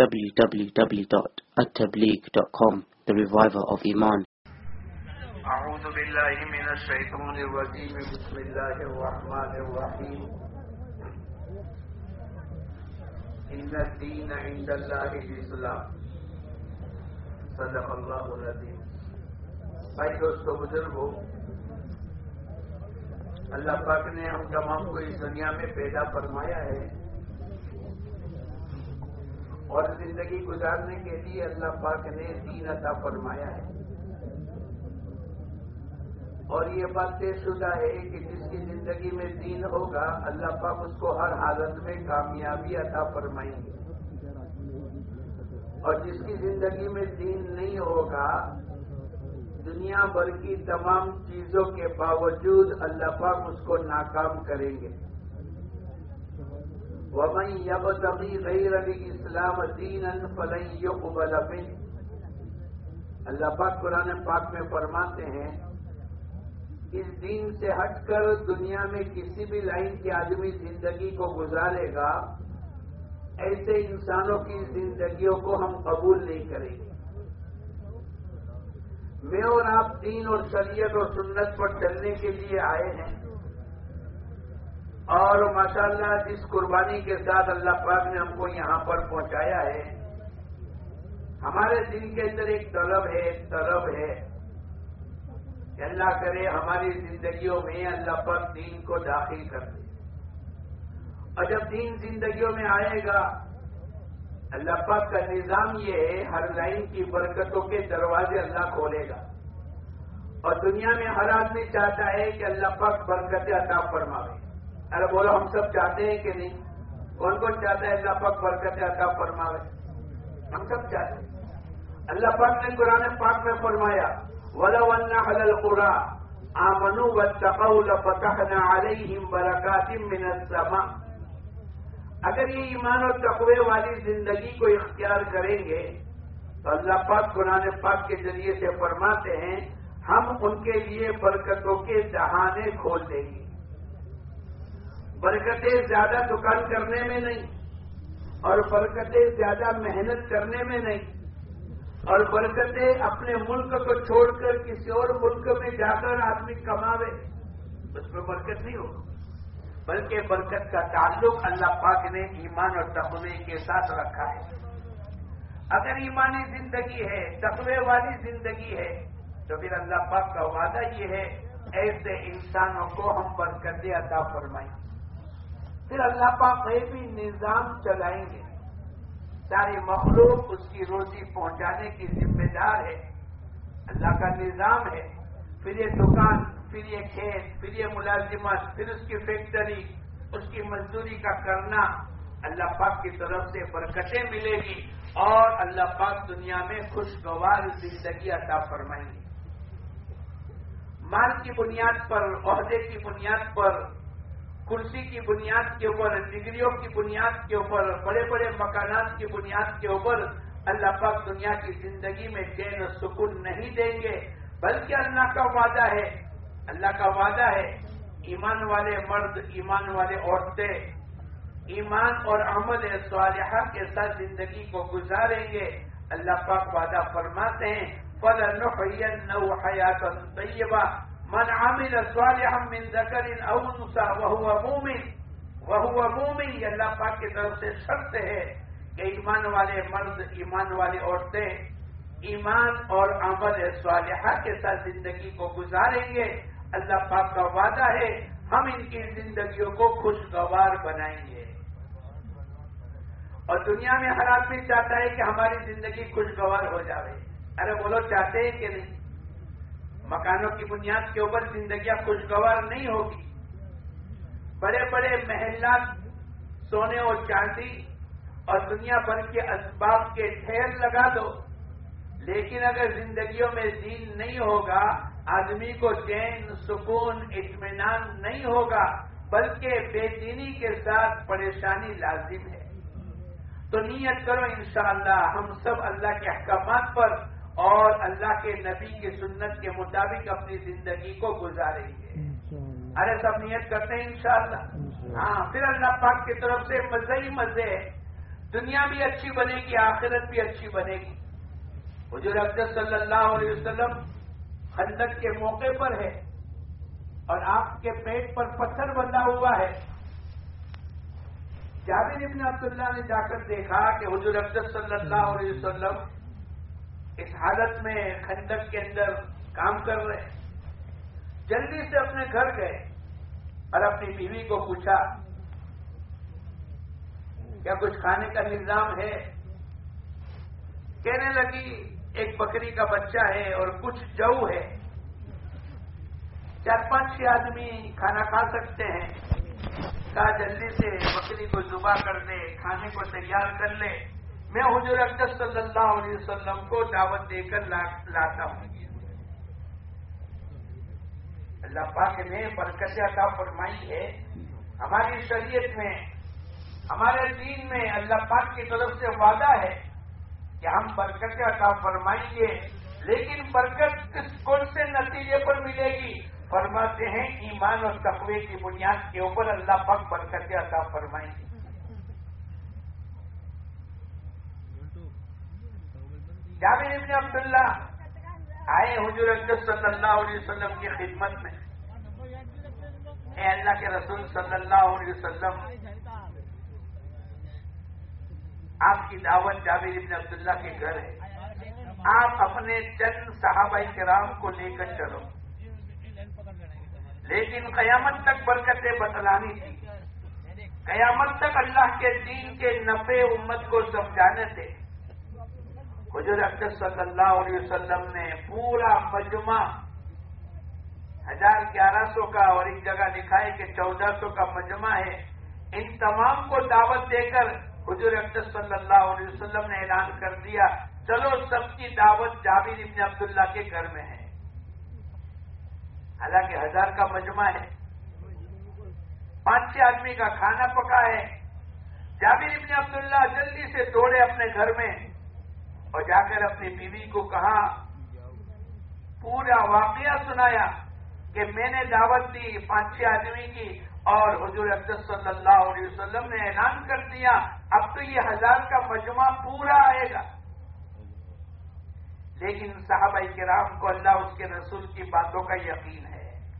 www.attableek.com The Reviver of Iman. أعوذ بالله من الشيطان الرجيم. بسم الله الرحمن الرحيم. إن الدين عند الله الإسلام. صدق الله العظيم. بھائی دوستو، بزرگو، اللہ پاک نے ہم تمام کو اس دنیا میں پیدا فرمایا ہے اور زندگی گزارنے کے لیے اللہ پاک نے دین عطا فرمایا ہے۔ اور یہ بات طے شدہ ہے کہ جس کی زندگی میں دین ہوگا، اللہ پاک اس کو ہر حالت میں کامیابی عطا فرمائیں گے۔ اور جس کی زندگی میں دین نہیں ہوگا، دنیا بھر کی تمام چیزوں کے باوجود اللہ پاک اس کو ناکام کریں گے۔ ومن يبتغي غير الاسلام دينا فلن يقبل منه. اللہ پاک قرآن پاک میں فرماتے ہیں، اس دین سے ہٹ کر دنیا میں کسی بھی لائن کے آدمی زندگی کو گزارے گا، ایسے انسانوں کی زندگیوں کو ہم قبول نہیں کریں گے۔ میں اور آپ دین اور شریعت اور سنت پر چلنے کے لیے آئے ہیں۔ اور ماشاءاللہ جس قربانی کے ساتھ اللہ پاک نے ہم کو یہاں پر پہنچایا ہے، ہمارے دل کے اندر ایک طلب ہے، ایک طلب ہے کہ اللہ کرے ہماری زندگیوں میں اللہ پاک دین کو داخل کر دے۔ اور جب دین زندگیوں میں آئے گا، اللہ پاک کا نظام یہ ہے، ہر لائن کی برکتوں کے دروازے اللہ کھولے گا۔ اور دنیا میں ہر آدمی چاہتا ہے کہ اللہ پاک برکت عطا فرماوے۔ ارے بولو، ہم سب چاہتے ہیں کہ نہیں؟ کون کون چاہتا ہے؟ اللہ پاک برکت عطا فرماوے۔ ہم سب چاہتے ہیں۔ اللہ پاک نے قرآن پاک میں فرمایا، ولو ان اهل القرى امنوا واتقوا لفتحنا عليهم بركات من السماء۔ اگر یہ ایمان اور تقوی والی زندگی کو اختیار کریں گے، تو اللہ پاک قرآن پاک کے ذریعے سے فرماتے ہیں، ہم ان کے لیے برکتوں کے دہانے کھول دیں گے۔ برکتیں زیادہ دکان کرنے میں نہیں اور برکتیں زیادہ محنت کرنے میں نہیں اور برکتیں اپنے ملک کو چھوڑ کر کسی اور ملک میں جا کر آدمی کماوے، اس میں برکت نہیں ہوگا۔ بلکہ برکت کا تعلق اللہ پاک نے ایمان اور تقوی کے ساتھ رکھا ہے۔ اگر ایمانی زندگی ہے، تقوی والی زندگی ہے، تو پھر اللہ پاک کا وعدہ یہ ہے، ایسے انسانوں کو ہم برکتیں عطا فرمائیں۔ پھر اللہ پاک بھی نظام چلائیں گے۔ ساری مخلوق اس کی روزی پہنچانے کی ذمہ دار ہے۔ اللہ کا نظام ہے۔ پھر یہ دکان، پھر یہ کھیت، پھر یہ ملازمت، پھر اس کی فیکٹری، اس کی مزدوری کا کرنا اللہ پاک کی طرف سے برکتیں ملے گی اور اللہ پاک دنیا میں خوشگوار زندگی عطا فرمائیں گے۔ مال کی بنیاد پر، عہدے کی بنیاد پر کرسی کی بنیاد کے اوپر، ڈگریوں کی بنیاد کے اوپر، بڑے بڑے مکانات کی بنیاد کے اوپر اللہ پاک دنیا کی زندگی میں چین و سکون نہیں دیں گے، بلکہ اللہ کا وعدہ ہے، اللہ کا وعدہ ہے، ایمان والے مرد، ایمان والے عورتیں ایمان اور عمل صالحہ کے ساتھ زندگی کو گزاریں گے۔ اللہ پاک وعدہ فرماتے ہیں فل نو حیات طیبہ من عمل صالحا من ذکر او انثى وهو مؤمن وهو مؤمن یہ اللہ پاک کی طرف سے شرط ہے کہ ایمان والے مرد، ایمان والی عورتیں ایمان اور عمل صالحہ کے ساتھ زندگی کو گزاریں گے۔ اللہ پاک کا وعدہ ہے، ہم ان کی زندگیوں کو خوشگوار بنائیں گے۔ اور دنیا میں ہر آدمی چاہتا ہے کہ ہماری زندگی خوشگوار ہو جائے ارے بولو چاہتے ہیں کہ نہیں؟ مکانوں کی بنیاد کے اوپر زندگیاں خوشگوار نہیں ہوگی۔ بڑے بڑے محلات، سونے اور چاندی اور دنیا بھر کے اسباب کے ٹھہر لگا دو۔ لیکن اگر زندگیوں میں دین نہیں ہوگا، آدمی کو چین، سکون، اطمینان نہیں ہوگا، بلکہ بے دینی کے ساتھ پریشانی لازم ہے۔ تو نیت کرو انشاءاللہ ہم سب اللہ کے احکامات پر اور اللہ کے نبی کی سنت کے مطابق اپنی زندگی کو گزاریں گے۔ ارے سب نیت کرتے ہیں انشاءاللہ۔ ہاں پھر اللہ پاک کی طرف سے مزے ہی مزے۔ دنیا بھی اچھی بنے گی آخرت بھی اچھی بنے گی۔ حضور اقدس صلی اللہ علیہ وسلم خندق کے موقع پر ہے اور آپ کے پیٹ پر پتھر بندھا ہوا ہے۔ جابر ابن عبداللہ نے جا کر دیکھا کہ حضور اقدس صلی اللہ علیہ وسلم اس حالت میں خندق کے اندر کام کر رہے ہیں۔ جلدی سے اپنے گھر گئے اور اپنی بیوی کو پوچھا، کیا کچھ کھانے کا نظام ہے؟ کہنے لگی، ایک بکری کا بچہ ہے اور کچھ جو ہے۔ چار پانچ چھ آدمی کھانا کھا سکتے ہیں۔ کہا، جلدی سے بکری کو زبا کر دے، کھانے کو تیار کر لے۔ میں حضور اقدس صلی اللہ علیہ وسلم کو دعوت دے کر لاتا ہوں۔ اللہ پاک نے برکت عطا فرمائی ہے۔ ہماری شریعت میں، ہمارے دین میں اللہ پاک کی طرف سے وعدہ ہے کہ ہم برکت عطا فرمائیں گے۔ لیکن برکت کس کون سے نتیجے پر ملے گی؟ فرماتے ہیں ایمان اور تقوی کی بنیاد کے اوپر اللہ پاک برکت عطا فرمائیں گے۔ جابر ابن عبداللہ۔ آئے حضور اقدس صلی اللہ علیہ وسلم کی خدمت میں۔ اے اللہ کے رسول صلی اللہ علیہ وسلم، آپ کی دعوت جابر ابن عبداللہ کے گھر ہے۔ آپ اپنے چند صحابہ کرام کو لے کر چلو۔ لیکن قیامت تک برکتیں بتلانی تھی۔ قیامت تک اللہ کے دین کے نفے امت کو سمجھانے تھے حضور اکثر صلی اللہ علیہ وسلم نے پورا مجمع ہزار گیارہ سو کا اور ایک جگہ لکھا ہے کہ چودہ سو کا مجمع ہے۔ ان تمام کو دعوت دے کر حضور اکثر صلی اللہ علیہ وسلم نے اعلان کر دیا، چلو سب کی دعوت جابر ابن عبداللہ کے گھر میں ہے۔ حالانکہ ہزار کا مجمع ہے۔ پانچ چھ آدمی کا کھانا پکا ہے۔ جابر ابن عبداللہ جلدی سے دوڑے اپنے گھر میں۔ اور جا کر اپنی بیوی کو کہا، پورا واقعہ سنایا کہ میں نے دعوت دی پانچ چھ آدمی کی اور حضور اقدس صلی اللہ علیہ وسلم نے اعلان کر دیا، اب تو یہ ہزار کا مجمع پورا آئے گا۔ لیکن صحابہ کرام کو اللہ اس کے رسول کی باتوں کا یقین ہے۔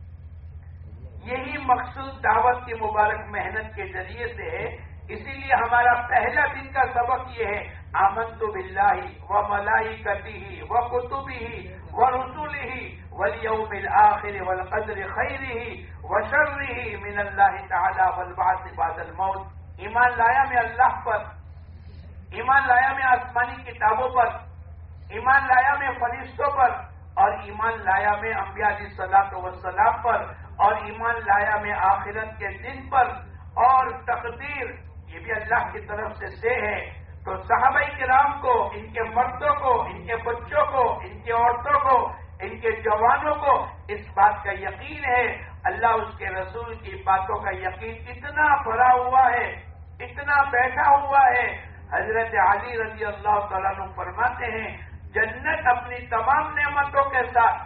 یہی مقصود دعوت کی مبارک محنت کے ذریعے سے ہے اسی لیے ہمارا پہلا دن کا سبق یہ ہے آمن تو بلّہ و ملائی کتی ہی و کتبی ہی و رسول ہی ولیوم الآخر والقدر خیر ہی و شر ہی من اللہ تعالی والبعث بعد الموت۔ ایمان لایا میں اللہ پر، ایمان لایا میں آسمانی کتابوں پر، ایمان لایا میں فرشتوں پر، اور ایمان لایا میں انبیاء علیہ صلاح وسلام پر، اور ایمان لایا میں آخرت کے دن پر، اور تقدیر یہ بھی اللہ کی طرف سے سے ہے۔ تو صحابہ کرام کو، ان کے مردوں کو، ان کے بچوں کو، ان کی عورتوں کو، ان کے جوانوں کو اس بات کا یقین ہے۔ اللہ اس کے رسول کی باتوں کا یقین اتنا بھرا ہوا ہے، اتنا بیٹھا ہوا ہے۔ حضرت علی رضی اللہ تعالیٰ فرماتے ہیں، جنت اپنی تمام نعمتوں کے ساتھ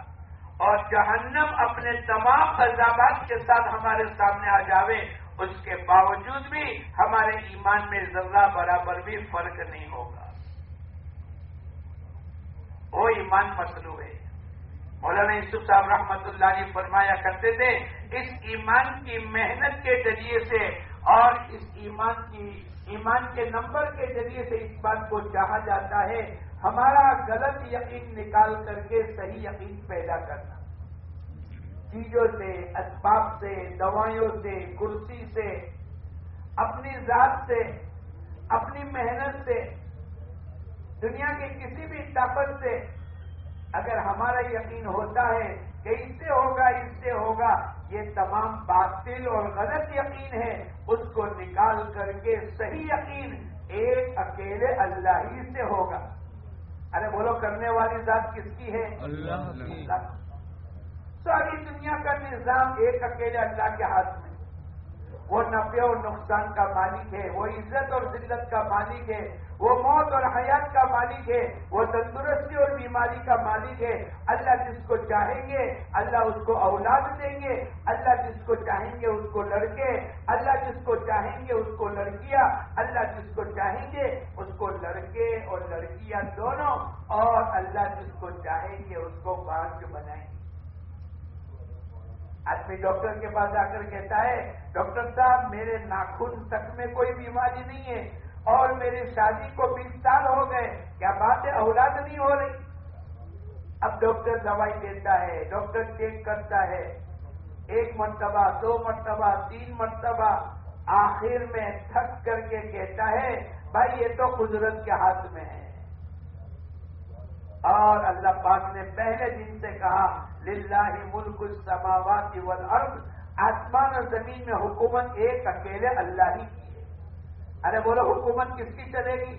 اور جہنم اپنے تمام عذابات کے ساتھ ہمارے سامنے آ جاوے۔ اس کے باوجود بھی ہمارے ایمان میں ذرہ برابر بھی فرق نہیں ہوگا۔ وہ ایمان مطلوب ہے۔ مولانا یوسف صاحب رحمت اللہ علیہ فرمایا کرتے تھے، اس ایمان کی محنت کے ذریعے سے اور اس ایمان کی ایمان کے نمبر کے ذریعے سے اس بات کو چاہا جاتا ہے، ہمارا غلط یقین نکال کر کے صحیح یقین پیدا کرنا۔ چیزوں سے اسباب سے دوائیوں سے کرسی سے اپنی ذات سے اپنی محنت سے دنیا کی کسی بھی طاقت سے۔ اگر ہمارا یقین ہوتا ہے کہ اس سے ہوگا اس سے ہوگا یہ تمام باطل اور غلط یقین ہے۔ اس کو نکال کر کے صحیح یقین ایک اکیلے اللہ ہی سے ہوگا۔ ارے بولو کرنے والی ذات کس کی ہے؟ اللہ ساری دنیا کا نظام ایک اکیلے اللہ کے ہاتھ میں وہ نفع اور نقصان کا مالک ہے، وہ عزت اور ذلت کا مالک ہے، وہ موت اور حیات کا مالک ہے، وہ تندرستی اور بیماری کا مالک ہے۔ اللہ جس کو چاہیں گے، اللہ اس کو اولاد دیں گے۔ اللہ جس کو چاہیں گے اس کو لڑکے، اللہ جس کو چاہیں گے اس کو لڑکیاں، اللہ جس کو چاہیں گے اس کو لڑکے اور لڑکیاں دونوں۔ اور اللہ جس کو چاہیں گے اس کو بانچ بنائیں گے۔ آدمی ڈاکٹر کے پاس آ کر کہتا ہے، ڈاکٹر صاحب، میرے ناخن تک میں کوئی بیماری نہیں ہے اور میری شادی کو بیس سال ہو گئے۔ کیا بات ہے اولاد نہیں ہو رہی؟ اب ڈاکٹر دوائی دیتا ہے، ڈاکٹر چیک کرتا ہے۔ ایک مرتبہ، دو مرتبہ، تین مرتبہ آخر میں تھک کر کے کہتا ہے، بھائی، یہ تو قدرت کے ہاتھ میں ہے۔ اور اللہ پاک نے پہلے دن سے کہا، للہ ملک السماوات والارض، آسمان اور زمین میں حکومت ایک اکیلے اللہ ہی کی ارے بولو، حکومت کس کی چلے گی؟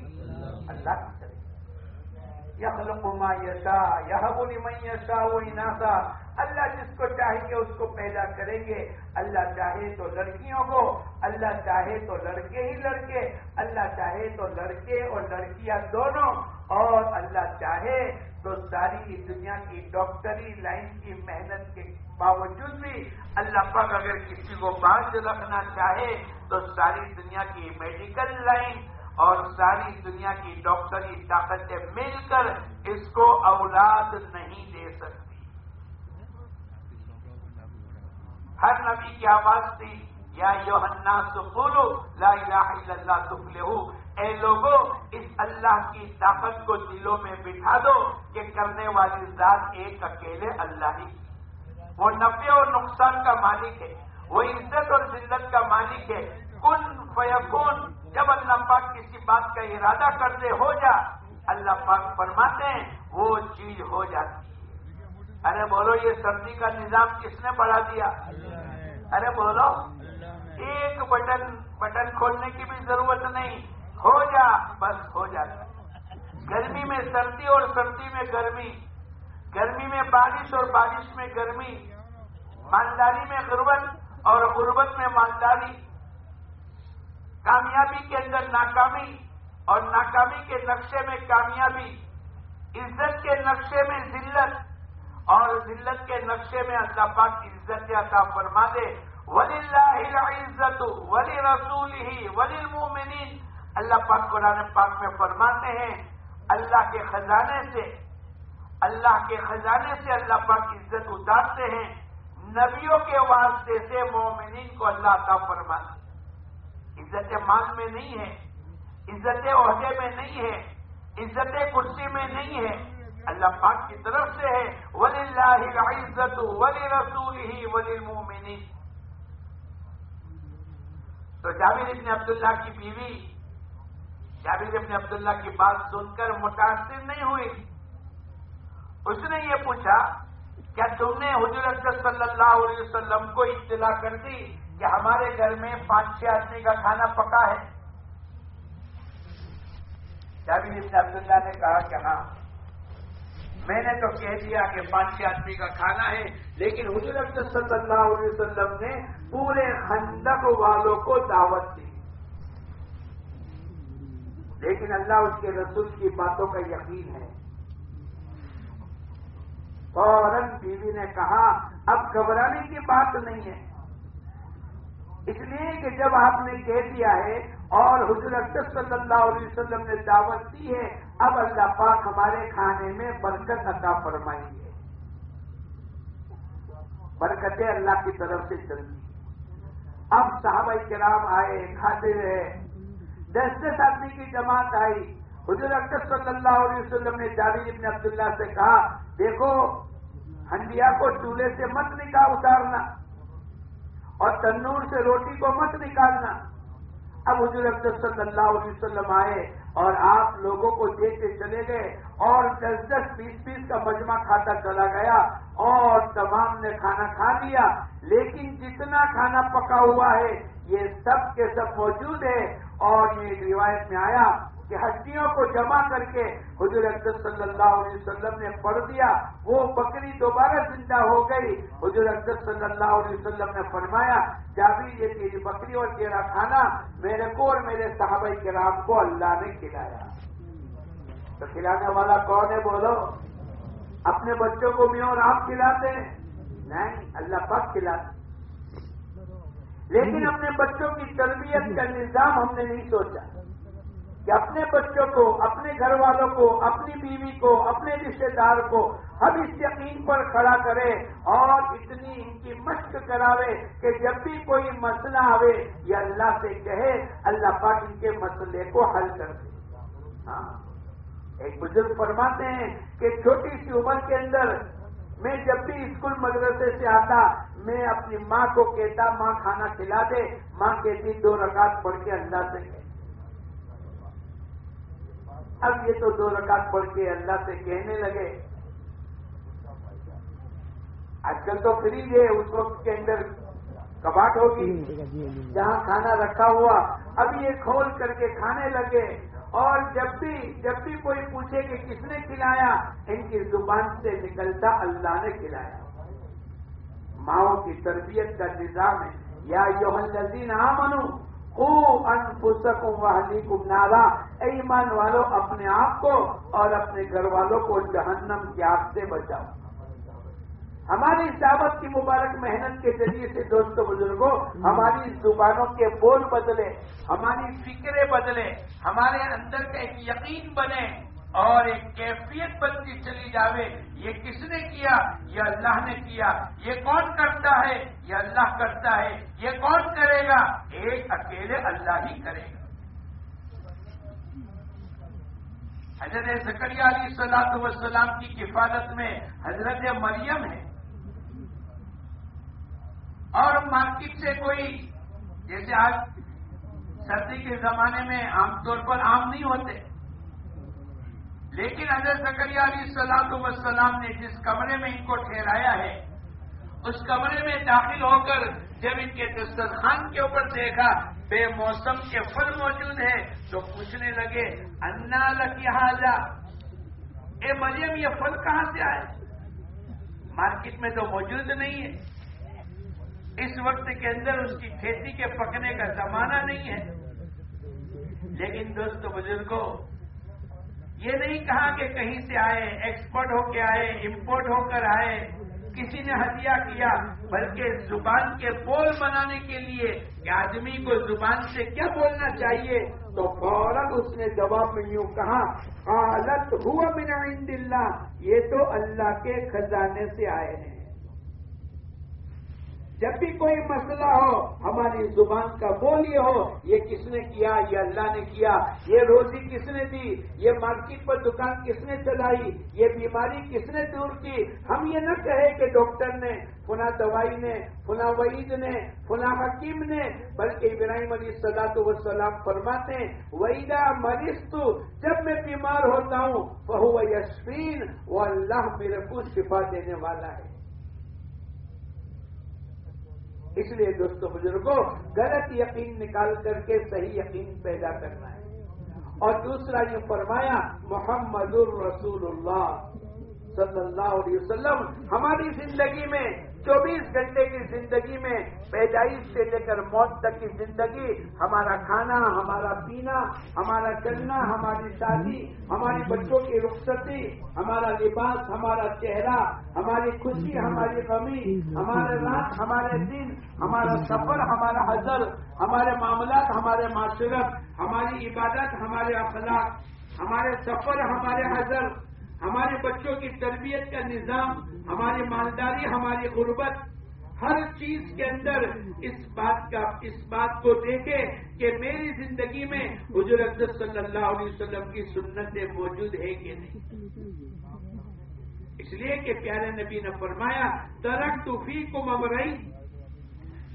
اللہ کی چلے گی۔ یخلق ما یشا یہ بولی یشا وہ اناسا اللہ جس کو چاہیں گے اس کو پیدا کریں گے۔ اللہ چاہے تو لڑکیوں کو، اللہ چاہے تو لڑکے ہی لڑکے، اللہ چاہے تو لڑکے اور لڑکیاں دونوں۔ اور اللہ چاہے تو ساری دنیا کی ڈاکٹری لائن کی محنت کے باوجود بھی اللہ پاک اگر کسی کو بانچ رکھنا چاہے تو ساری دنیا کی میڈیکل لائن اور ساری دنیا کی ڈاکٹری طاقتیں مل کر اس کو اولاد نہیں دے سکتی۔ ہر نبی کی آواز تھی، یا یوحنا سکولو لا الہ الا اللہ تفلحو۔ اے لوگوں اس اللہ کی طاقت کو دلوں میں بٹھا دو کہ کرنے والی ذات ایک اکیلے اللہ ہی۔ وہ نفع اور نقصان کا مالک ہے، وہ عزت اور ذلت کا مالک ہے۔ کن فیکون، جب اللہ پاک کسی بات کا ارادہ کرتے ہو جا، اللہ پاک فرماتے ہیں، وہ چیز ہو جاتی۔ ارے بولو، یہ سردی کا نظام کس نے بڑھا دیا؟ ارے بولو، ایک بٹن بٹن کھولنے کی بھی ضرورت نہیں۔ ہو جا، بس ہو جاتا گرمی میں سردی اور سردی میں گرمی۔ گرمی میں بارش اور بارش میں گرمی۔ مالداری میں غربت اور غربت میں مالداری۔ کامیابی کے اندر ناکامی اور ناکامی کے نقشے میں کامیابی۔ عزت کے نقشے میں ذلت۔ اور ذلت کے نقشے میں اللہ پاک عزت عطا فرما دے۔ ولی اللہ عزت ولی رسول ہی ولی المومنین اللہ پاک قرآن پاک میں فرماتے ہیں، اللہ کے خزانے سے، اللہ کے خزانے سے اللہ پاک عزت اتارتے ہیں۔ نبیوں کے واسطے سے مومنین کو اللہ کا فرماتے عزت مال میں نہیں ہے، عزت عہدے میں نہیں ہے، عزت کرسی میں نہیں ہے۔ اللہ پاک کی طرف سے ہے۔ ولی اللہ عزت ولی رسول ہی ولی مومنی تو جاوید ابن عبداللہ کی بیوی، جابر ابن عبداللہ کی بات سن کر متاثر نہیں ہوئی۔ اس نے یہ پوچھا، کیا تم نے حضرت صلی اللہ علیہ وسلم کو اطلاع کر دی کہ ہمارے گھر میں پانچ چھ آدمی کا کھانا پکا ہے؟ جابر ابن عبداللہ نے کہا کہ ہاں۔ میں نے تو کہہ دیا کہ پانچ چھ آدمی کا کھانا ہے، لیکن حضرت صلی اللہ علیہ وسلم نے پورے خندق والوں کو دعوت دی۔ لیکن اللہ اس کے رسول کی باتوں کا یقین ہے۔ فوراً بیوی نے کہا، اب گھبرانے کی بات نہیں ہے۔ اس لیے کہ جب آپ نے کہہ دیا ہے اور حضرت صلی اللہ علیہ وسلم نے دعوت دی ہے اب اللہ پاک ہمارے کھانے میں برکت عطا فرمائیں گے۔ برکتیں اللہ کی طرف سے چلتی اب صحابہ کرام آئے، کھاتے رہے۔ دس دس آدمی کی جماعت آئی۔ حضور اکثر صلی اللہ علیہ وسلم نے جاوید ابن عبداللہ سے کہا، دیکھو، ہنڈیا کو چولہے سے مت نکال اتارنا اور تنور سے روٹی کو مت نکالنا۔ اب حضور اکثر صلی اللہ علیہ وسلم آئے اور آپ لوگوں کو دیکھتے چلے گئے اور دس دس بیس بیس کا مجمع کھاتا چلا گیا اور تمام نے کھانا کھا لیا۔ لیکن جتنا کھانا پکا ہوا ہے، یہ سب کے سب موجود ہے اور یہ روایت میں آیا کہ ہڈیوں کو جمع کر کے حضور اقدس صلی اللہ علیہ وسلم نے پڑھ دیا، وہ بکری دوبارہ زندہ ہو گئی۔ حضور اقدس صلی اللہ علیہ وسلم نے فرمایا جابی یہ تیری بکری اور تیرا کھانا میرے کو اور میرے صحابہ کرام کو اللہ نے کھلایا۔ تو کھلانے والا کون ہے؟ بولو۔ اپنے بچوں کو میوں اور آپ کھلاتے ہیں؟ نہیں، اللہ پاک کھلاتے لیکن اپنے بچوں کی تربیت کا نظام ہم نے نہیں سوچا۔ کہ اپنے بچوں کو، اپنے گھر والوں کو، اپنی بیوی کو، اپنے رشتے دار کو ہم اس یقین پر کھڑا کرے اور اتنی ان کی مشق کراوے کہ جب بھی کوئی مسئلہ آوے یا اللہ سے کہے، اللہ پاک ان کے مسئلے کو حل کر دے۔ ہاں؟ ایک بزرگ فرماتے ہیں کہ چھوٹی سی عمر کے اندر میں جب بھی اسکول مدرسے سے آتا، میں اپنی ماں کو کہتا، ماں کھانا کھلا دے، ماں کہتی، دو رکعت پڑھ کے اللہ سے کہ اب یہ تو دو رکعت پڑھ کے اللہ سے کہنے لگے۔ آج کل تو فریج ہے اس وقت کے اندر کباٹ ہوگی۔ جہاں کھانا رکھا ہوا اب یہ کھول کر کے کھانے لگے۔ اور جب بھی جب بھی کوئی پوچھے کہ کس نے کھلایا ان کی زبان سے نکلتا اللہ نے کھلایا۔ ماؤں کی تربیت کا نظام ہے۔ یا یوہن لذین ہاں منو انفسکم نارا۔ ایمان والو، اپنے آپ کو اور اپنے گھر والوں کو جہنم کی آگ سے بچاؤ۔ ہماری دعوت کی مبارک محنت کے ذریعے سے دوستوں بزرگوں ہماری زبانوں کے بول بدلے، ہماری فکریں بدلے، ہمارے اندر کا ایک یقین بنے۔ اور ایک کیفیت بنتی چلی جاوے۔ یہ کس نے کیا؟ یہ اللہ نے کیا۔ یہ کون کرتا ہے؟ یہ اللہ کرتا ہے۔ یہ کون کرے گا؟ ایک اکیلے اللہ ہی کرے گا۔ حضرت زکریہ علی صلاح وسلام کی کفالت میں حضرت مریم ہے۔ اور مارکیٹ سے کوئی، جیسے آج سردی کے زمانے میں عام طور پر عام نہیں ہوتے۔ لیکن حضرت زکریہ علی سلاد وسلام نے جس کمرے میں ان کو ٹھہرایا ہے، اس کمرے میں داخل ہو کر جب ان کے دسترخوان کے اوپر دیکھا، بے موسم کے پھل موجود ہیں، تو پوچھنے لگے، انا لکی حاجا اے مریم، یہ پھل کہاں سے آئے؟ مارکیٹ میں تو موجود نہیں ہے۔ اس وقت کے اندر اس کی کھیتی کے پکنے کا زمانہ نہیں ہے۔ لیکن دوستو بزرگوں یہ نہیں کہا کہ کہیں سے آئے ایکسپورٹ ہو کے آئے امپورٹ ہو کر آئے۔ کسی نے ہدیہ کیا، بلکہ زبان کے بول بنانے کے لیے کہ آدمی کو زبان سے کیا بولنا چاہیے؟ تو فوراً اس نے جواب میں یوں کہا حالت ہوا بنا عند اللہ، یہ تو اللہ کے خزانے سے آئے ہیں۔ جب بھی کوئی مسئلہ ہو، ہماری زبان کا بول یہ ہو، یہ کس نے کیا، یہ اللہ نے کیا، یہ روزی کس نے دی، یہ مارکیٹ پر دکان کس نے چلائی، یہ بیماری کس نے دور کی، ہم یہ نہ کہے کہ ڈاکٹر نے فنا دوائی نے فنا وعید نے فنا حکیم نے، بلکہ ابراہیم علی صلاح وسلام فرماتے ہیں وعیدہ مریض تو جب میں بیمار ہوتا ہوں وہ یشفین وہ اللہ میرے کو شفا دینے والا ہے۔ اس لیے دوستوں بزرگوں غلط یقین نکال کر کے صحیح یقین پیدا کرنا ہے۔ اور دوسرا یہ فرمایا، محمد الرسول اللہ صلی اللہ علیہ وسلم، ہماری زندگی میں چوبیس گھنٹے کی زندگی میں پیدائش سے لے کر موت تک کی زندگی، ہمارا کھانا، ہمارا پینا، ہمارا چلنا، ہماری شادی ہماری بچوں کی رخصتی، ہمارا لباس، ہمارا چہرہ، ہماری خوشی، ہماری غمی، ہمارے رات، ہمارے دن، ہمارا سفر، ہمارا حضر، ہمارے معاملات، ہمارے معاشرت، ہماری عبادت، ہمارے اخلاق، ہمارے سفر، ہمارے حضر ہمارے بچوں کی تربیت کا نظام، ہماری مالداری، ہماری غربت، ہر چیز کے اندر اس بات کا، اس بات کو دیکھے کہ میری زندگی میں حضور صلی اللہ علیہ وسلم کی سنتیں موجود ہے کہ نہیں۔ اس لیے کہ پیارے نبی نے فرمایا ترک توفی کو ممرئی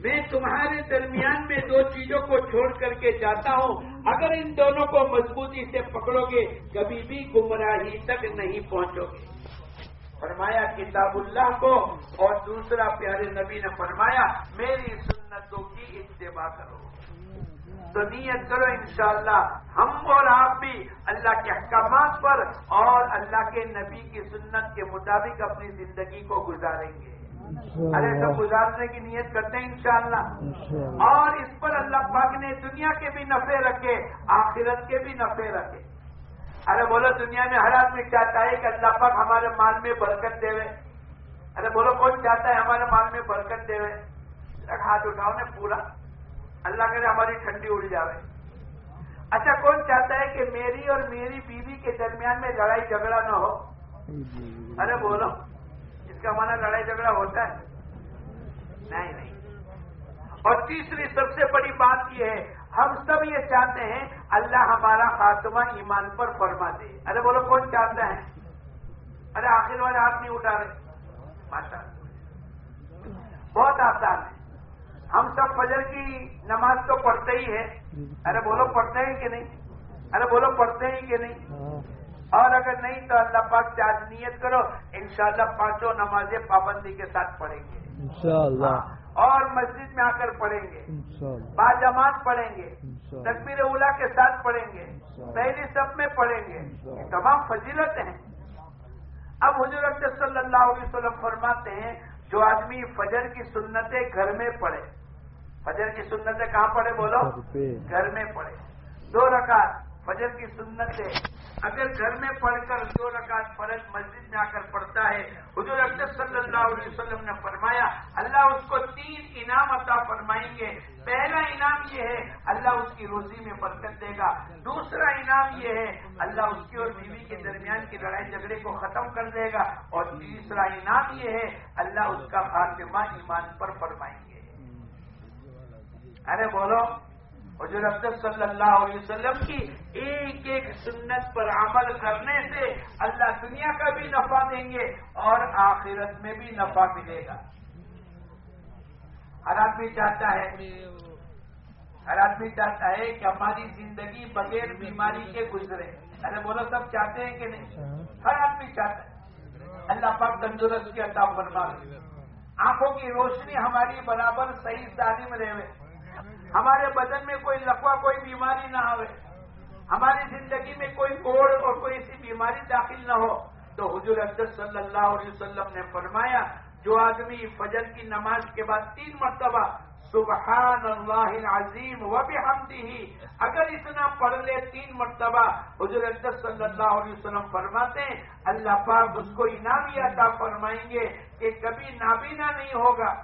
میں تمہارے درمیان میں دو چیزوں کو چھوڑ کر کے جاتا ہوں۔ اگر ان دونوں کو مضبوطی سے پکڑو گے، کبھی بھی گمراہی تک نہیں پہنچو گے۔ فرمایا، کتاب اللہ کو۔ اور دوسرا، پیارے نبی نے فرمایا، میری سنتوں کی اتباع کرو۔ تو نیت کرو، انشاءاللہ، ہم اور آپ بھی اللہ کے احکامات پر اور اللہ کے نبی کی سنت کے مطابق اپنی زندگی کو گزاریں گے۔ ارے سب گزارنے کی نیت کرتے ہیں انشاءاللہ۔ اور اس پر اللہ پاک نے دنیا کے بھی نفے رکھے آخرت کے بھی نفے رکھے۔ ارے بولو دنیا میں ہر آدمی چاہتا ہے کہ اللہ پاک ہمارے مال میں برکت دے ارے بولو کون چاہتا ہے ہمارے مال میں برکت دے ہاتھ اٹھاؤ نے پورا۔ اللہ کرے ہماری ٹھنڈی اڑ جاوے۔ اچھا کون چاہتا ہے کہ میری اور میری بیوی کے درمیان میں لڑائی جھگڑا نہ ہو؟ ارے بولو۔ اس کا مانا لڑائی جھگڑا ہوتا ہے؟ نہیں نہیں۔ اور تیسری سب سے بڑی بات یہ ہے، ہم سب یہ چاہتے ہیں اللہ ہمارا خاتمہ ایمان پر فرما دے۔ ارے بولو، کون چاہتا ہے؟ ارے آخر والے ہاتھ نہیں اٹھا رہے۔ ماشاء بہت آسان ہے۔ ہم سب فجر کی نماز تو پڑھتے ہی ہے ارے بولو، پڑھتے ہیں کہ نہیں؟ ارے بولو، پڑھتے ہیں کہ نہیں؟ ہاں۔ اور اگر نہیں تو اللہ پاک سے آج نیت کرو انشاءاللہ پانچوں نمازیں پابندی کے ساتھ پڑھیں گے۔ انشاءاللہ۔ اور مسجد میں آ کر پڑھیں گے۔ با جماعت پڑھیں گے۔ تکبیر اولا کے ساتھ پڑھیں گے۔ پہلی سب میں پڑھیں گے۔ یہ تمام فضیلت ہیں۔ اب حضور صلی اللہ علیہ وسلم فرماتے ہیں جو آدمی فجر کی سنتیں گھر میں پڑھے۔ فجر کی سنتیں کہاں پڑھے بولو؟ گھر میں پڑھے۔ دو رکعت۔ فجر کی سنتیں اگر گھر میں پڑھ کر دو رکعت فرض مسجد میں آ کر پڑھتا ہے، حضور اکثر صلی اللہ علیہ وسلم نے فرمایا، اللہ اس کو تین انعام عطا فرمائیں گے۔ پہلا انعام یہ ہے، اللہ اس کی روزی میں برکت دے گا۔ دوسرا انعام یہ ہے، اللہ اس کی اور بیوی کے درمیان کی لڑائی جھگڑے کو ختم کر دے گا۔ اور تیسرا انعام یہ ہے، اللہ اس کا خاتمہ ایمان پر فرمائیں گے۔ ارے بولو۔ حضور افضل صلی اللہ علیہ وسلم کی ایک ایک سنت پر عمل کرنے سے اللہ دنیا کا بھی نفع دیں گے اور آخرت میں بھی نفع ملے گا۔ ہر آدمی چاہتا ہے، ہر آدمی چاہتا ہے کہ ہماری زندگی بغیر بیماری کے گزرے۔ ارے بولو، سب چاہتے ہیں کہ نہیں؟ ہر آدمی چاہتا ہے۔ اللہ پاک تندرست کے عطا فرما آنکھوں کی روشنی ہماری برابر صحیح تعلیم رہے۔ ہمارے بدن میں کوئی لفا کوئی بیماری نہ آئے ہماری زندگی میں کوئی کوڑ اور کوئی ایسی بیماری داخل نہ ہو۔ تو حضور اقدس صلی اللہ علیہ وسلم نے فرمایا، جو آدمی فجر کی نماز کے بعد تین مرتبہ سبحان اللہ العظیم و بھی ہی اگر اتنا پڑھ لے تین مرتبہ، حضور اقدس صلی اللہ علیہ وسلم فرماتے ہیں، اللہ پاک اس کو انعامی عطا فرمائیں گے کہ کبھی نابینا نہیں ہوگا۔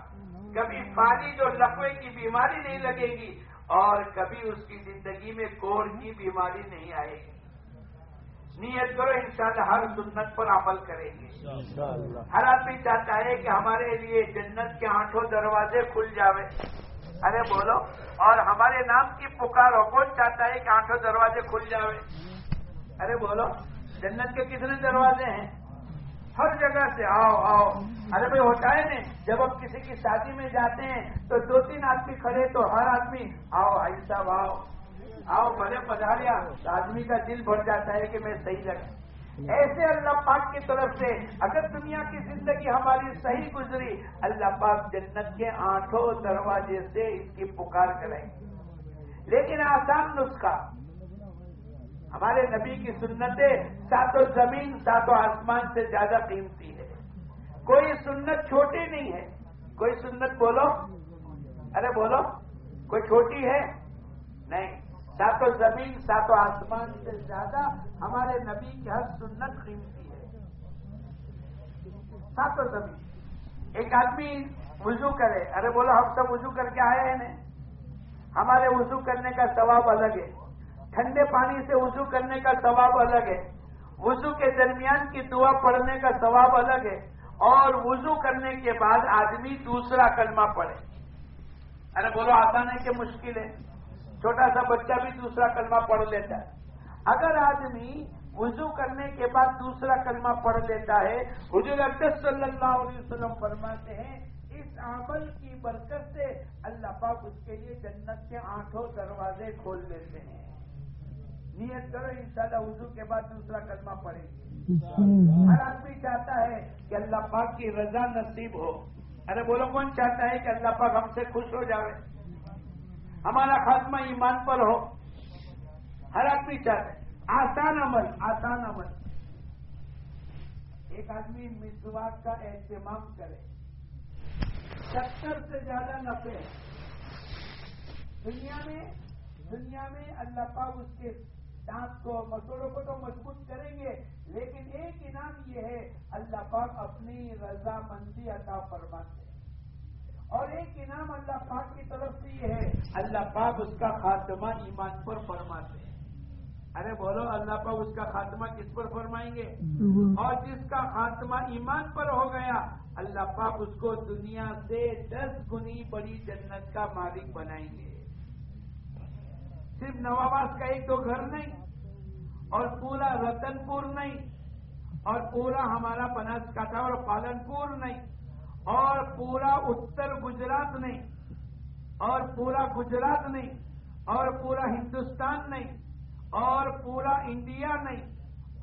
کبھی پانی جو لقوے کی بیماری نہیں لگے گی اور کبھی اس کی زندگی میں کور کی بیماری نہیں آئے گی۔ نیت کرو انشاءاللہ ہر سنت پر عمل کریں گے۔ ہر آدمی چاہتا ہے کہ ہمارے لیے جنت کے آٹھوں دروازے کھل جاوے۔ ارے بولو اور ہمارے نام کی پکار ہو کون چاہتا ہے کہ آٹھوں دروازے کھل جاوے؟ ارے بولو جنت کے کتنے دروازے ہیں؟ ہر جگہ سے آؤ آؤ۔ ارے بھائی، ہوتا ہے نا، جب ہم کسی کی شادی میں جاتے ہیں تو دو تین آدمی کھڑے تو ہر آدمی آؤ بھائی صاحب، آؤ۔ آؤ بھلے پدھاریا آدمی کا دل بھر جاتا ہے کہ میں صحیح لگا ایسے اللہ پاک کی طرف سے اگر دنیا کی زندگی ہماری صحیح گزری، اللہ پاک جنت کے آٹھوں دروازے سے اس کی پکار کریں۔ لیکن آسان نسخہ ہمارے نبی کی سنتیں ساتوں زمین، ساتوں آسمان سے زیادہ قیمتی ہے۔ کوئی سنت چھوٹی نہیں ہے۔ کوئی سنت بولو۔ ارے بولو، کوئی چھوٹی ہے؟ نہیں۔ ساتوں زمین، ساتوں آسمان سے زیادہ ہمارے نبی کی ہر سنت قیمتی ہے۔ ساتوں زمین۔ ایک آدمی وضو کرے۔ ارے بولو، ہم سب وضو کر کے آئے ہیں ہمارے وضو کرنے کا ثواب الگ ہے۔ ٹھنڈے پانی سے وضو کرنے کا ثواب الگ ہے۔ وضو کے درمیان کی دعا پڑھنے کا ثواب الگ ہے اور وضو کرنے کے بعد آدمی دوسرا کلمہ پڑھے۔ ارے بولو، آسان ہے کہ مشکل ہے؟ چھوٹا سا بچہ بھی دوسرا کلمہ پڑھ لیتا ہے۔ اگر آدمی وضو کرنے کے بعد دوسرا کلمہ پڑھ لیتا ہے، حضور اکثر صلی اللہ علیہ وسلم فرماتے ہیں، اس عمل کی برکت سے اللہ پاک اس کے لیے جنت کے آٹھوں دروازے کھول دیتے ہیں۔ نیت کرو ان شاء اللہ وضو کے بعد دوسرا کلمہ پڑے گی ہر آدمی چاہتا ہے کہ اللہ پاک کی رضا نصیب ہو۔ ارے بولو کون چاہتا ہے کہ اللہ پاک ہم سے خوش ہو جائے ہمارا خاتمہ ایمان پر ہو۔ ہر آدمی چاہتا ہے۔ آسان عمل آسان عمل۔ ایک آدمی مسواک کا اہتمام کرے۔ ستر سے زیادہ نفے دنیا میں دنیا میں اللہ پاک اس کے دانت کو مسوروں کو تو مضبوط کریں گے، لیکن ایک انعام یہ ہے، اللہ پاک اپنی رضامندی عطا فرماتے ہیں۔ اور ایک انعام اللہ پاک کی طرف سے یہ ہے، اللہ پاک اس کا خاتمہ ایمان پر فرماتے ہیں۔ ارے بولو، اللہ پاک اس کا خاتمہ کس پر فرمائیں گے؟ اور جس کا خاتمہ ایمان پر ہو گیا، اللہ پاک اس کو دنیا سے دس گنی بڑی جنت کا مالک بنائیں گے۔ صرف نواباز کا ایک تو گھر نہیں، اور پورا رتن پور نہیں، اور پورا ہمارا بنس کاٹا اور پالن پور نہیں، اور پورا اتر گجرات نہیں، اور پورا گجرات نہیں، اور پورا ہندوستان نہیں، اور پورا انڈیا نہیں،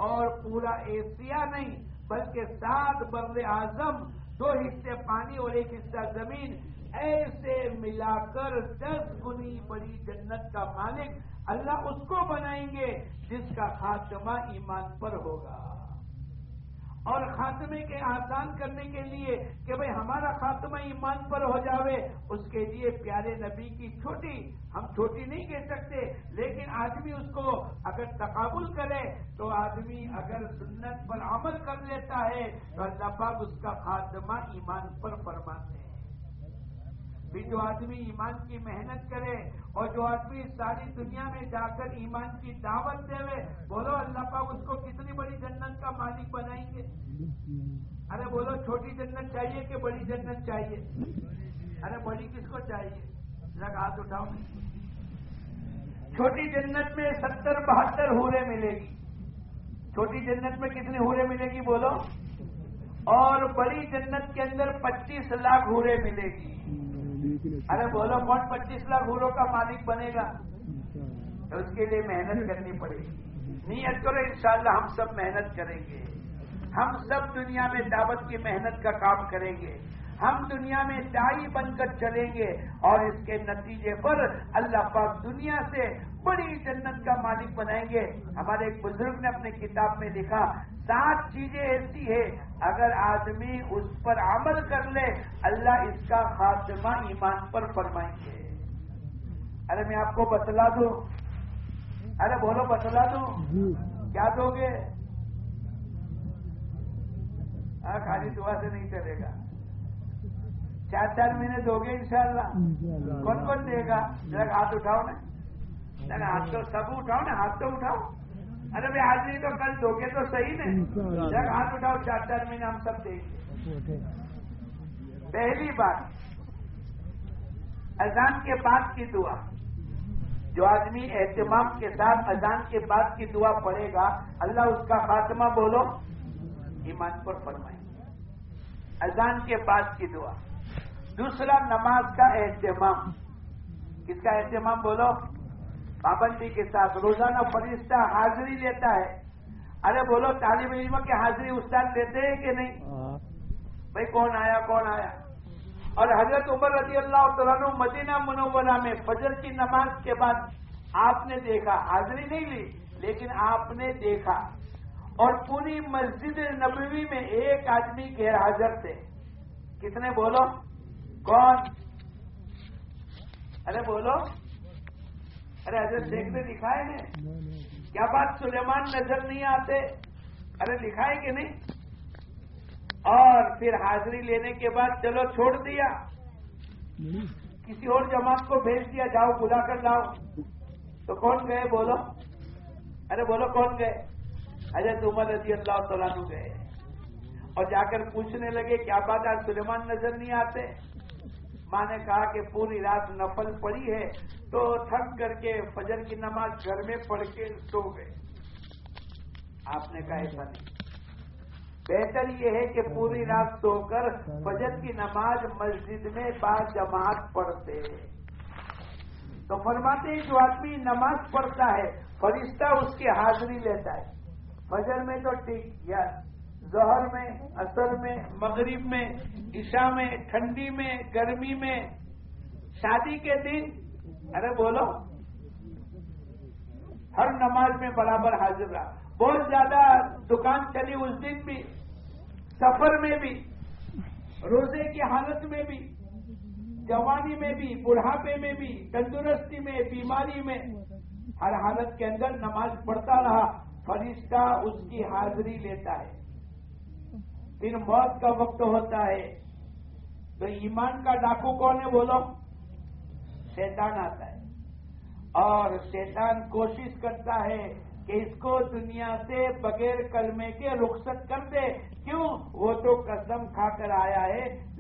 اور پورا ایشیا نہیں، بلکہ سات بر اعظم، دو حصے پانی اور ایک حصہ زمین ایسے ملا کر دس گنی بڑی جنت کا مالک اللہ اس کو بنائیں گے جس کا خاتمہ ایمان پر ہوگا۔ اور خاتمے کے آسان کرنے کے لیے کہ بھئی ہمارا خاتمہ ایمان پر ہو جاوے، اس کے لیے پیارے نبی کی چھوٹی، ہم چھوٹی نہیں کہہ سکتے، لیکن آدمی اس کو اگر تقابل کرے تو آدمی اگر سنت پر عمل کر لیتا ہے تو اللہ پاک اس کا خاتمہ ایمان پر فرماتے ہیں۔ بھی جو آدمی ایمان کی محنت کرے اور جو آدمی ساری دنیا میں جا کر ایمان کی دعوت دے بولو اللہ پاک اس کو کتنی بڑی جنت کا مالک بنائیں گے؟ ارے بولو چھوٹی جنت چاہیے کہ بڑی جنت چاہیے؟ ارے بڑی کس کو چاہیے؟ لگ ہاتھ اٹھاؤ۔ چھوٹی جنت میں ستر بہتر ہورے ملے گی۔ چھوٹی جنت میں کتنی ہورے ملے گی بولو؟ اور بڑی جنت کے اندر پچیس لاکھ ہورے ملے گی۔ ارے بولو کون پچیس لاکھ گھوڑوں کا مالک بنے گا؟ تو اس کے لیے محنت کرنی پڑے گی۔ نیت کرو انشاءاللہ ہم سب محنت کریں گے۔ ہم سب دنیا میں دعوت کی محنت کا کام کریں گے۔ ہم دنیا میں دائی بن کر چلیں گے اور اس کے نتیجے پر اللہ پاک دنیا سے بڑی جنت کا مالک بنائیں گے۔ ہمارے ایک بزرگ نے اپنے کتاب میں لکھا سات چیزیں ایسی ہے اگر آدمی اس پر عمل کر لے اللہ اس کا خاتمہ ایمان پر فرمائیں گے۔ ارے میں آپ کو بتلا دوں۔ ارے بولو بتلا دوں۔ کیا دو گے؟ ہاں خالی دعا سے نہیں چلے گا۔ چار چار مہینے دو گے انشاءاللہ۔ کون کون دے گا؟ ذرا ہاتھ اٹھاؤ نا۔ ہاتھ تو سب اٹھاؤ نا، ہاتھ تو اٹھاؤ۔ ارے بھائی آج نہیں تو کل دو گے تو صحیح نہیں جب ہاتھ اٹھاؤ، چار چار مہینے ہم سب دیں۔ گے پہلی بات، اذان کے بعد کی دعا۔ جو آدمی اہتمام کے ساتھ اذان کے بعد کی دعا پڑھے گا، اللہ اس کا خاتمہ بولو، ایمان پر فرمائیں اذان کے بعد کی دعا۔ دوسرا، نماز کا اہتمام۔ کس کا اہتمام بولو؟ پابندی کے ساتھ روزانہ فرشتہ حاضری لیتا ہے۔ ارے بولو طالب علم کی حاضری استاد لیتے ہیں کہ نہیں؟ ہاں۔ بھائی کون آیا کون آیا؟ اور حضرت عمر رضی اللہ تعالیٰ مدینہ منورہ میں فجر کی نماز کے بعد آپ نے دیکھا حاضری نہیں لی لیکن آپ نے دیکھا۔ اور پوری مسجد نبوی میں ایک آدمی غیر حاضر تھے۔ کتنے بولو؟ کون؟ ارے بولو ارے حضرت شیخ نے دکھائے نا کیا بات سلیمان نظر نہیں آتے؟ ارے لکھائے کہ نہیں؟ اور پھر حاضری لینے کے بعد چلو چھوڑ دیا۔ کسی اور جماعت کو بھیج دیا، جاؤ بلا کر لاؤ۔ تو کون گئے بولو؟ ارے بولو کون گئے؟ حضرت عمر رضی اللہ تعالیٰ گئے۔ اور جا کر پوچھنے لگے، کیا بات آج سلیمان نظر نہیں آتے؟ ماں نے کہا کہ پوری رات نفل پڑی ہے تو تھک کر کے فجر کی نماز گھر میں پڑھ کے سو گئے۔ آپ نے کہا ایسا نہیں۔ بہتر یہ ہے کہ پوری رات سو کر فجر کی نماز مسجد میں بعض جماعت پڑھتے۔ تو فرماتے ہیں جو آدمی نماز پڑھتا ہے، فرشتہ اس کی حاضری لیتا ہے۔ فجر میں تو ٹھیک، یا ظہر میں اثر میں، مغرب میں، عشاء میں، ٹھنڈی میں، گرمی میں، شادی کے دن، ارے بولو، ہر نماز میں برابر حاضر رہا۔ بہت زیادہ دکان چلی اس دن بھی، سفر میں بھی، روزے کی حالت میں بھی، جوانی میں بھی، بڑھاپے میں بھی، تندرستی میں، بیماری میں، ہر حالت کے اندر نماز پڑھتا رہا، فرشتہ اس کی حاضری لیتا ہے۔ پھر موت کا وقت ہوتا ہے۔ تو ایمان کا ڈاکو کون ہے بولو؟ شیطان آتا ہے۔ اور شیطان کوشش کرتا ہے کہ اس کو دنیا سے بغیر کلمے کے رخصت کر دے۔ کیوں؟ وہ تو قسم کھا کر آیا ہے۔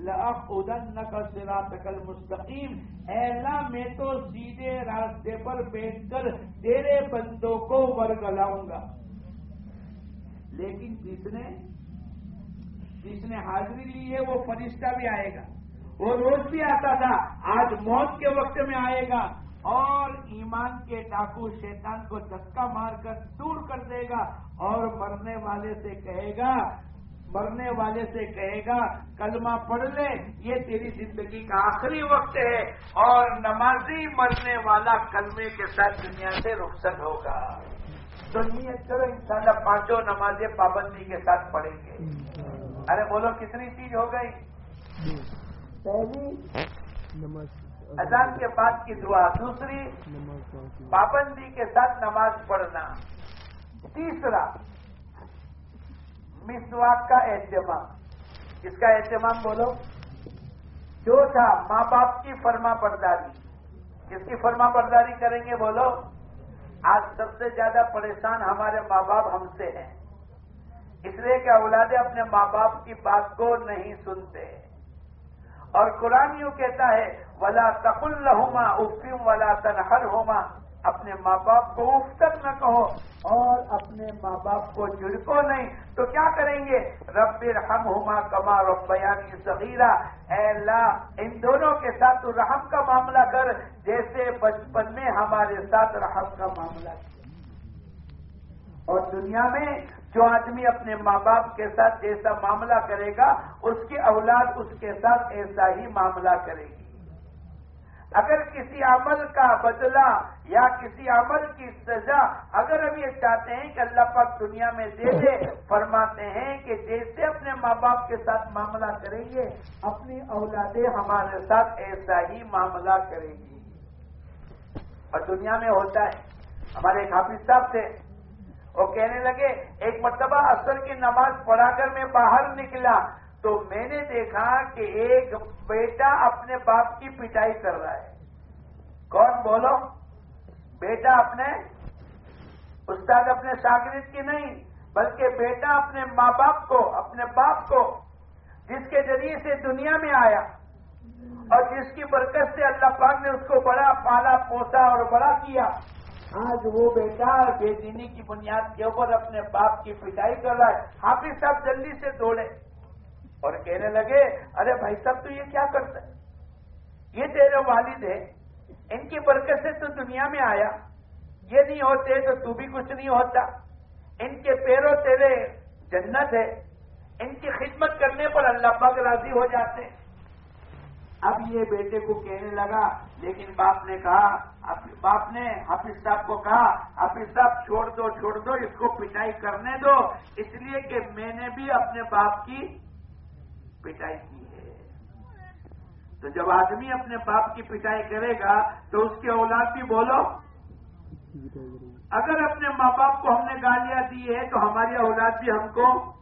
ادن نقل سرا تکل مستقیم ایلا میں تو سیدھے راستے پر بیٹھ کر تیرے بندوں کو ورگلاؤں گا۔ لیکن جس نے؟ جس نے حاضری لی ہے وہ فرشتہ بھی آئے گا۔ وہ روز بھی آتا تھا، آج موت کے وقت میں آئے گا۔ اور ایمان کے ڈاکو شیطان کو دھکا مار کر دور کر دے گا اور مرنے والے سے کہے گا، مرنے والے سے کہے گا، کلمہ پڑھ لے، یہ تیری زندگی کا آخری وقت ہے اور نمازی مرنے والا کلمے کے ساتھ دنیا سے رخصت ہوگا۔ تو نیت انشاءاللہ پانچوں نمازیں پابندی کے ساتھ پڑھیں گے۔ ارے بولو کتنی چیز ہو گئی؟ پہلی اذان کے بعد کی دعا دوسری پابندی کے ساتھ نماز پڑھنا تیسرا مسواک کا اہتمام. کس کا اہتمام بولو؟ چوتھا ماں باپ کی فرما برداری. کس کی فرما برداری کریں گے بولو؟ آج سب سے زیادہ پریشان ہمارے ماں باپ ہم سے ہیں۔ اس لیے کہ اولادیں اپنے ماں باپ کی بات کو نہیں سنتے۔ اور قرآن یوں کہتا ہے، ولا تقل لہما افیم ولا تنہر ہوما اپنے ماں باپ کو اف تک نہ کہو، اور اپنے ماں باپ کو جڑکو نہیں۔ تو کیا کریں گے؟ رب رحم ہوما کما ربیانی اے اللہ، ان دونوں کے ساتھ تو رحم کا معاملہ کر، جیسے بچپن میں ہمارے ساتھ رحم کا معاملہ کیا۔ اور دنیا میں جو آدمی اپنے ماں باپ کے ساتھ جیسا معاملہ کرے گا، اس کی اولاد اس کے ساتھ ایسا ہی معاملہ کرے گی۔ اگر کسی عمل کا بدلہ یا کسی عمل کی سزا اگر ہم یہ چاہتے ہیں کہ اللہ پاک دنیا میں دے دے، فرماتے ہیں کہ جیسے اپنے ماں باپ کے ساتھ معاملہ کریں گے، اپنی اولادیں ہمارے ساتھ ایسا ہی معاملہ کریں گی۔ اور دنیا میں ہوتا ہے، ہمارے ایک حافظ صاحب تھے وہ کہنے لگے، ایک مرتبہ اثر کی نماز پڑھا کر میں باہر نکلا تو میں نے دیکھا کہ ایک بیٹا اپنے باپ کی پٹائی کر رہا ہے۔ کون بولو؟ بیٹا اپنے استاد اپنے شاگرد کی نہیں، بلکہ بیٹا اپنے ماں باپ کو، اپنے باپ کو، جس کے ذریعے سے دنیا میں آیا۔ اور جس کی برکت سے اللہ پاک نے اس کو بڑا پالا پوسا اور بڑا کیا۔ آج وہ بیٹا بے دینی کی بنیاد کے اوپر اپنے باپ کی پٹائی کر رہا ہے۔ حافظ صاحب جلدی سے دوڑے اور کہنے لگے، ارے بھائی صاحب، تو یہ کیا کرتا ہے؟ یہ تیرے والد ہے ان کی برکت سے تو دنیا میں آیا۔ یہ نہیں ہوتے تو تو بھی کچھ نہیں ہوتا۔ ان کے پیروں تیرے جنت ہے۔ ان کی خدمت کرنے پر اللہ پاک راضی ہو جاتے ہیں۔ اب یہ بیٹے کو کہنے لگا، لیکن باپ نے کہا باپ نے، حافظ صاحب کو کہا، حافظ صاحب چھوڑ دو چھوڑ دو، اس کو پٹائی کرنے دو۔ اس لیے کہ میں نے بھی اپنے باپ کی پٹائی کی ہے۔ تو جب آدمی اپنے باپ کی پٹائی کرے گا، تو اس کی اولاد بھی بولو، اگر اپنے ماں باپ کو ہم نے گالیاں دی ہے تو ہماری اولاد بھی ہم کو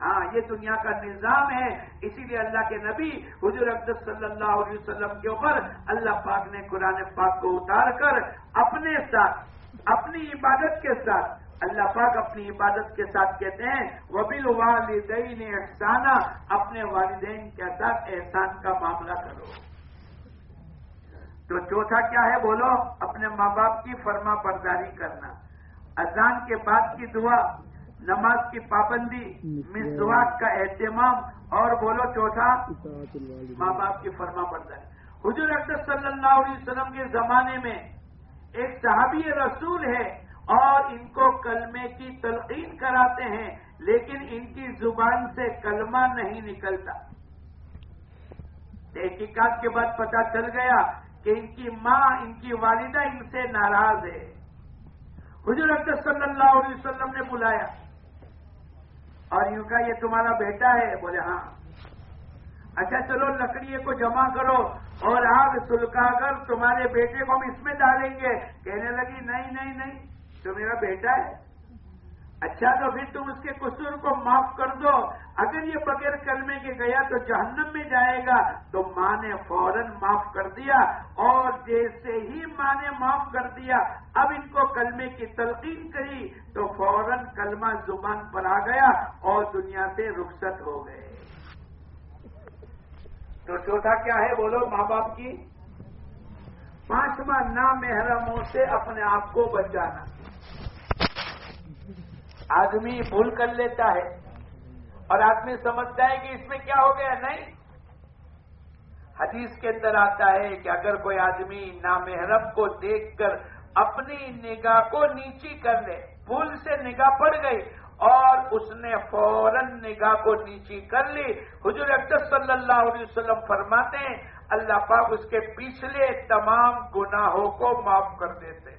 ہاں یہ دنیا کا نظام ہے۔ اسی لیے اللہ کے نبی، حضور اقدس صلی اللہ علیہ وسلم کے اوپر اللہ پاک نے قرآن پاک کو اتار کر اپنے ساتھ، اپنی عبادت کے ساتھ، اللہ پاک اپنی عبادت کے ساتھ کہتے ہیں وبل والدین احسانہ اپنے والدین کے ساتھ احسان کا معاملہ کرو۔ تو چوتھا کیا ہے؟ بولو، اپنے ماں باپ کی فرما برداری کرنا۔ اذان کے بعد کی دعا۔ نماز کی پابندی مسواک کا اہتمام اور بولو چوتھا، ماں باپ کی فرما برداری۔ حضور اکثر صلی اللہ علیہ وسلم کے زمانے میں ایک صحابی رسول ہے اور ان کو کلمے کی تلقین کراتے ہیں، لیکن ان کی زبان سے کلمہ نہیں نکلتا۔ تحقیقات کے بعد پتا چل گیا کہ ان کی ماں، ان کی والدہ ان سے ناراض ہے۔ حضور اکبر صلی اللہ علیہ وسلم نے بلایا۔ اور یوں کہا، یہ تمہارا بیٹا ہے؟ بولے ہاں. اچھا چلو لکڑی کو جمع کرو اور آگ سلکا کر تمہارے بیٹے کو ہم اس میں ڈالیں گے۔ کہنے لگی، نہیں نہیں نہیں، تو میرا بیٹا ہے؟ اچھا تو پھر تم اس کے قصور کو معاف کر دو۔ اگر یہ بغیر کلمے کے گیا تو جہنم میں جائے گا۔ تو ماں نے فوراً معاف کر دیا اور جیسے ہی ماں نے معاف کر دیا، اب ان کو کلمے کی تلقین کری۔ تو فوراً کلمہ زبان پر آ گیا اور دنیا سے رخصت ہو گئے۔ تو چوتھا کیا ہے؟ بولو ماں باپ کی۔ پانچواں نامحرموں سے اپنے آپ کو بچانا۔ آدمی بھول کر لیتا ہے اور آدمی سمجھتا ہے کہ اس میں کیا ہو گیا؟ نہیں۔ حدیث کے اندر آتا ہے کہ اگر کوئی آدمی نامحرم کو دیکھ کر اپنی نگاہ کو نیچی کر لے، بھول سے نگاہ پڑ گئی اور اس نے فوراً نگاہ کو نیچی کر لی، حضور اکثر صلی اللہ علیہ وسلم فرماتے ہیں، اللہ پاک اس کے پچھلے تمام گناہوں کو معاف کر دیتے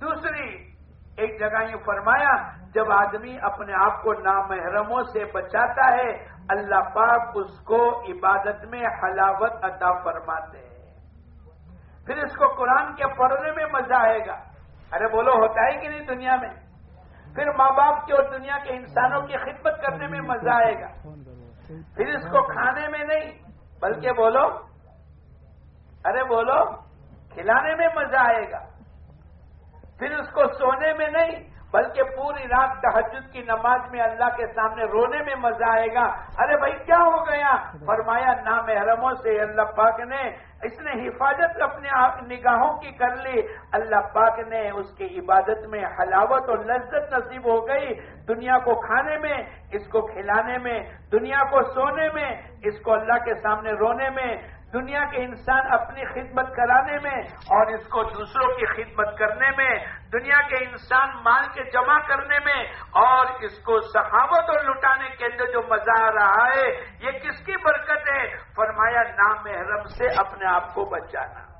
دوسری، ایک جگہ یہ فرمایا، جب آدمی اپنے آپ کو نامحرموں سے بچاتا ہے، اللہ پاک اس کو عبادت میں حلاوت عطا فرماتے ہیں۔ پھر اس کو قرآن کے پڑھنے میں مزہ آئے گا۔ ارے بولو، ہوتا ہے کہ نہیں دنیا میں؟ پھر ماں باپ کی اور دنیا کے انسانوں کی خدمت کرنے میں مزہ آئے گا۔ پھر اس کو کھانے میں نہیں، بلکہ بولو، ارے بولو، کھلانے میں مزہ آئے گا۔ پھر اس کو سونے میں نہیں، بلکہ پوری رات تحجد کی نماز میں اللہ کے سامنے رونے میں مزہ آئے گا۔ ارے بھائی، کیا ہو گیا؟ فرمایا نامحرموں سے اللہ پاک نے اس نے حفاظت اپنے نگاہوں کی کر لی۔ اللہ پاک نے اس کی عبادت میں حلاوت اور لذت نصیب ہو گئی۔ دنیا کو کھانے میں، اس کو کھلانے میں۔ دنیا کو سونے میں، اس کو اللہ کے سامنے رونے میں۔ دنیا کے انسان اپنی خدمت کرانے میں اور اس کو دوسروں کی خدمت کرنے میں، دنیا کے انسان مال کے جمع کرنے میں اور اس کو سخاوت اور لٹانے کے اندر جو مزہ آ رہا ہے، یہ کس کی برکت ہے؟ فرمایا نام محرم سے اپنے آپ کو بچانا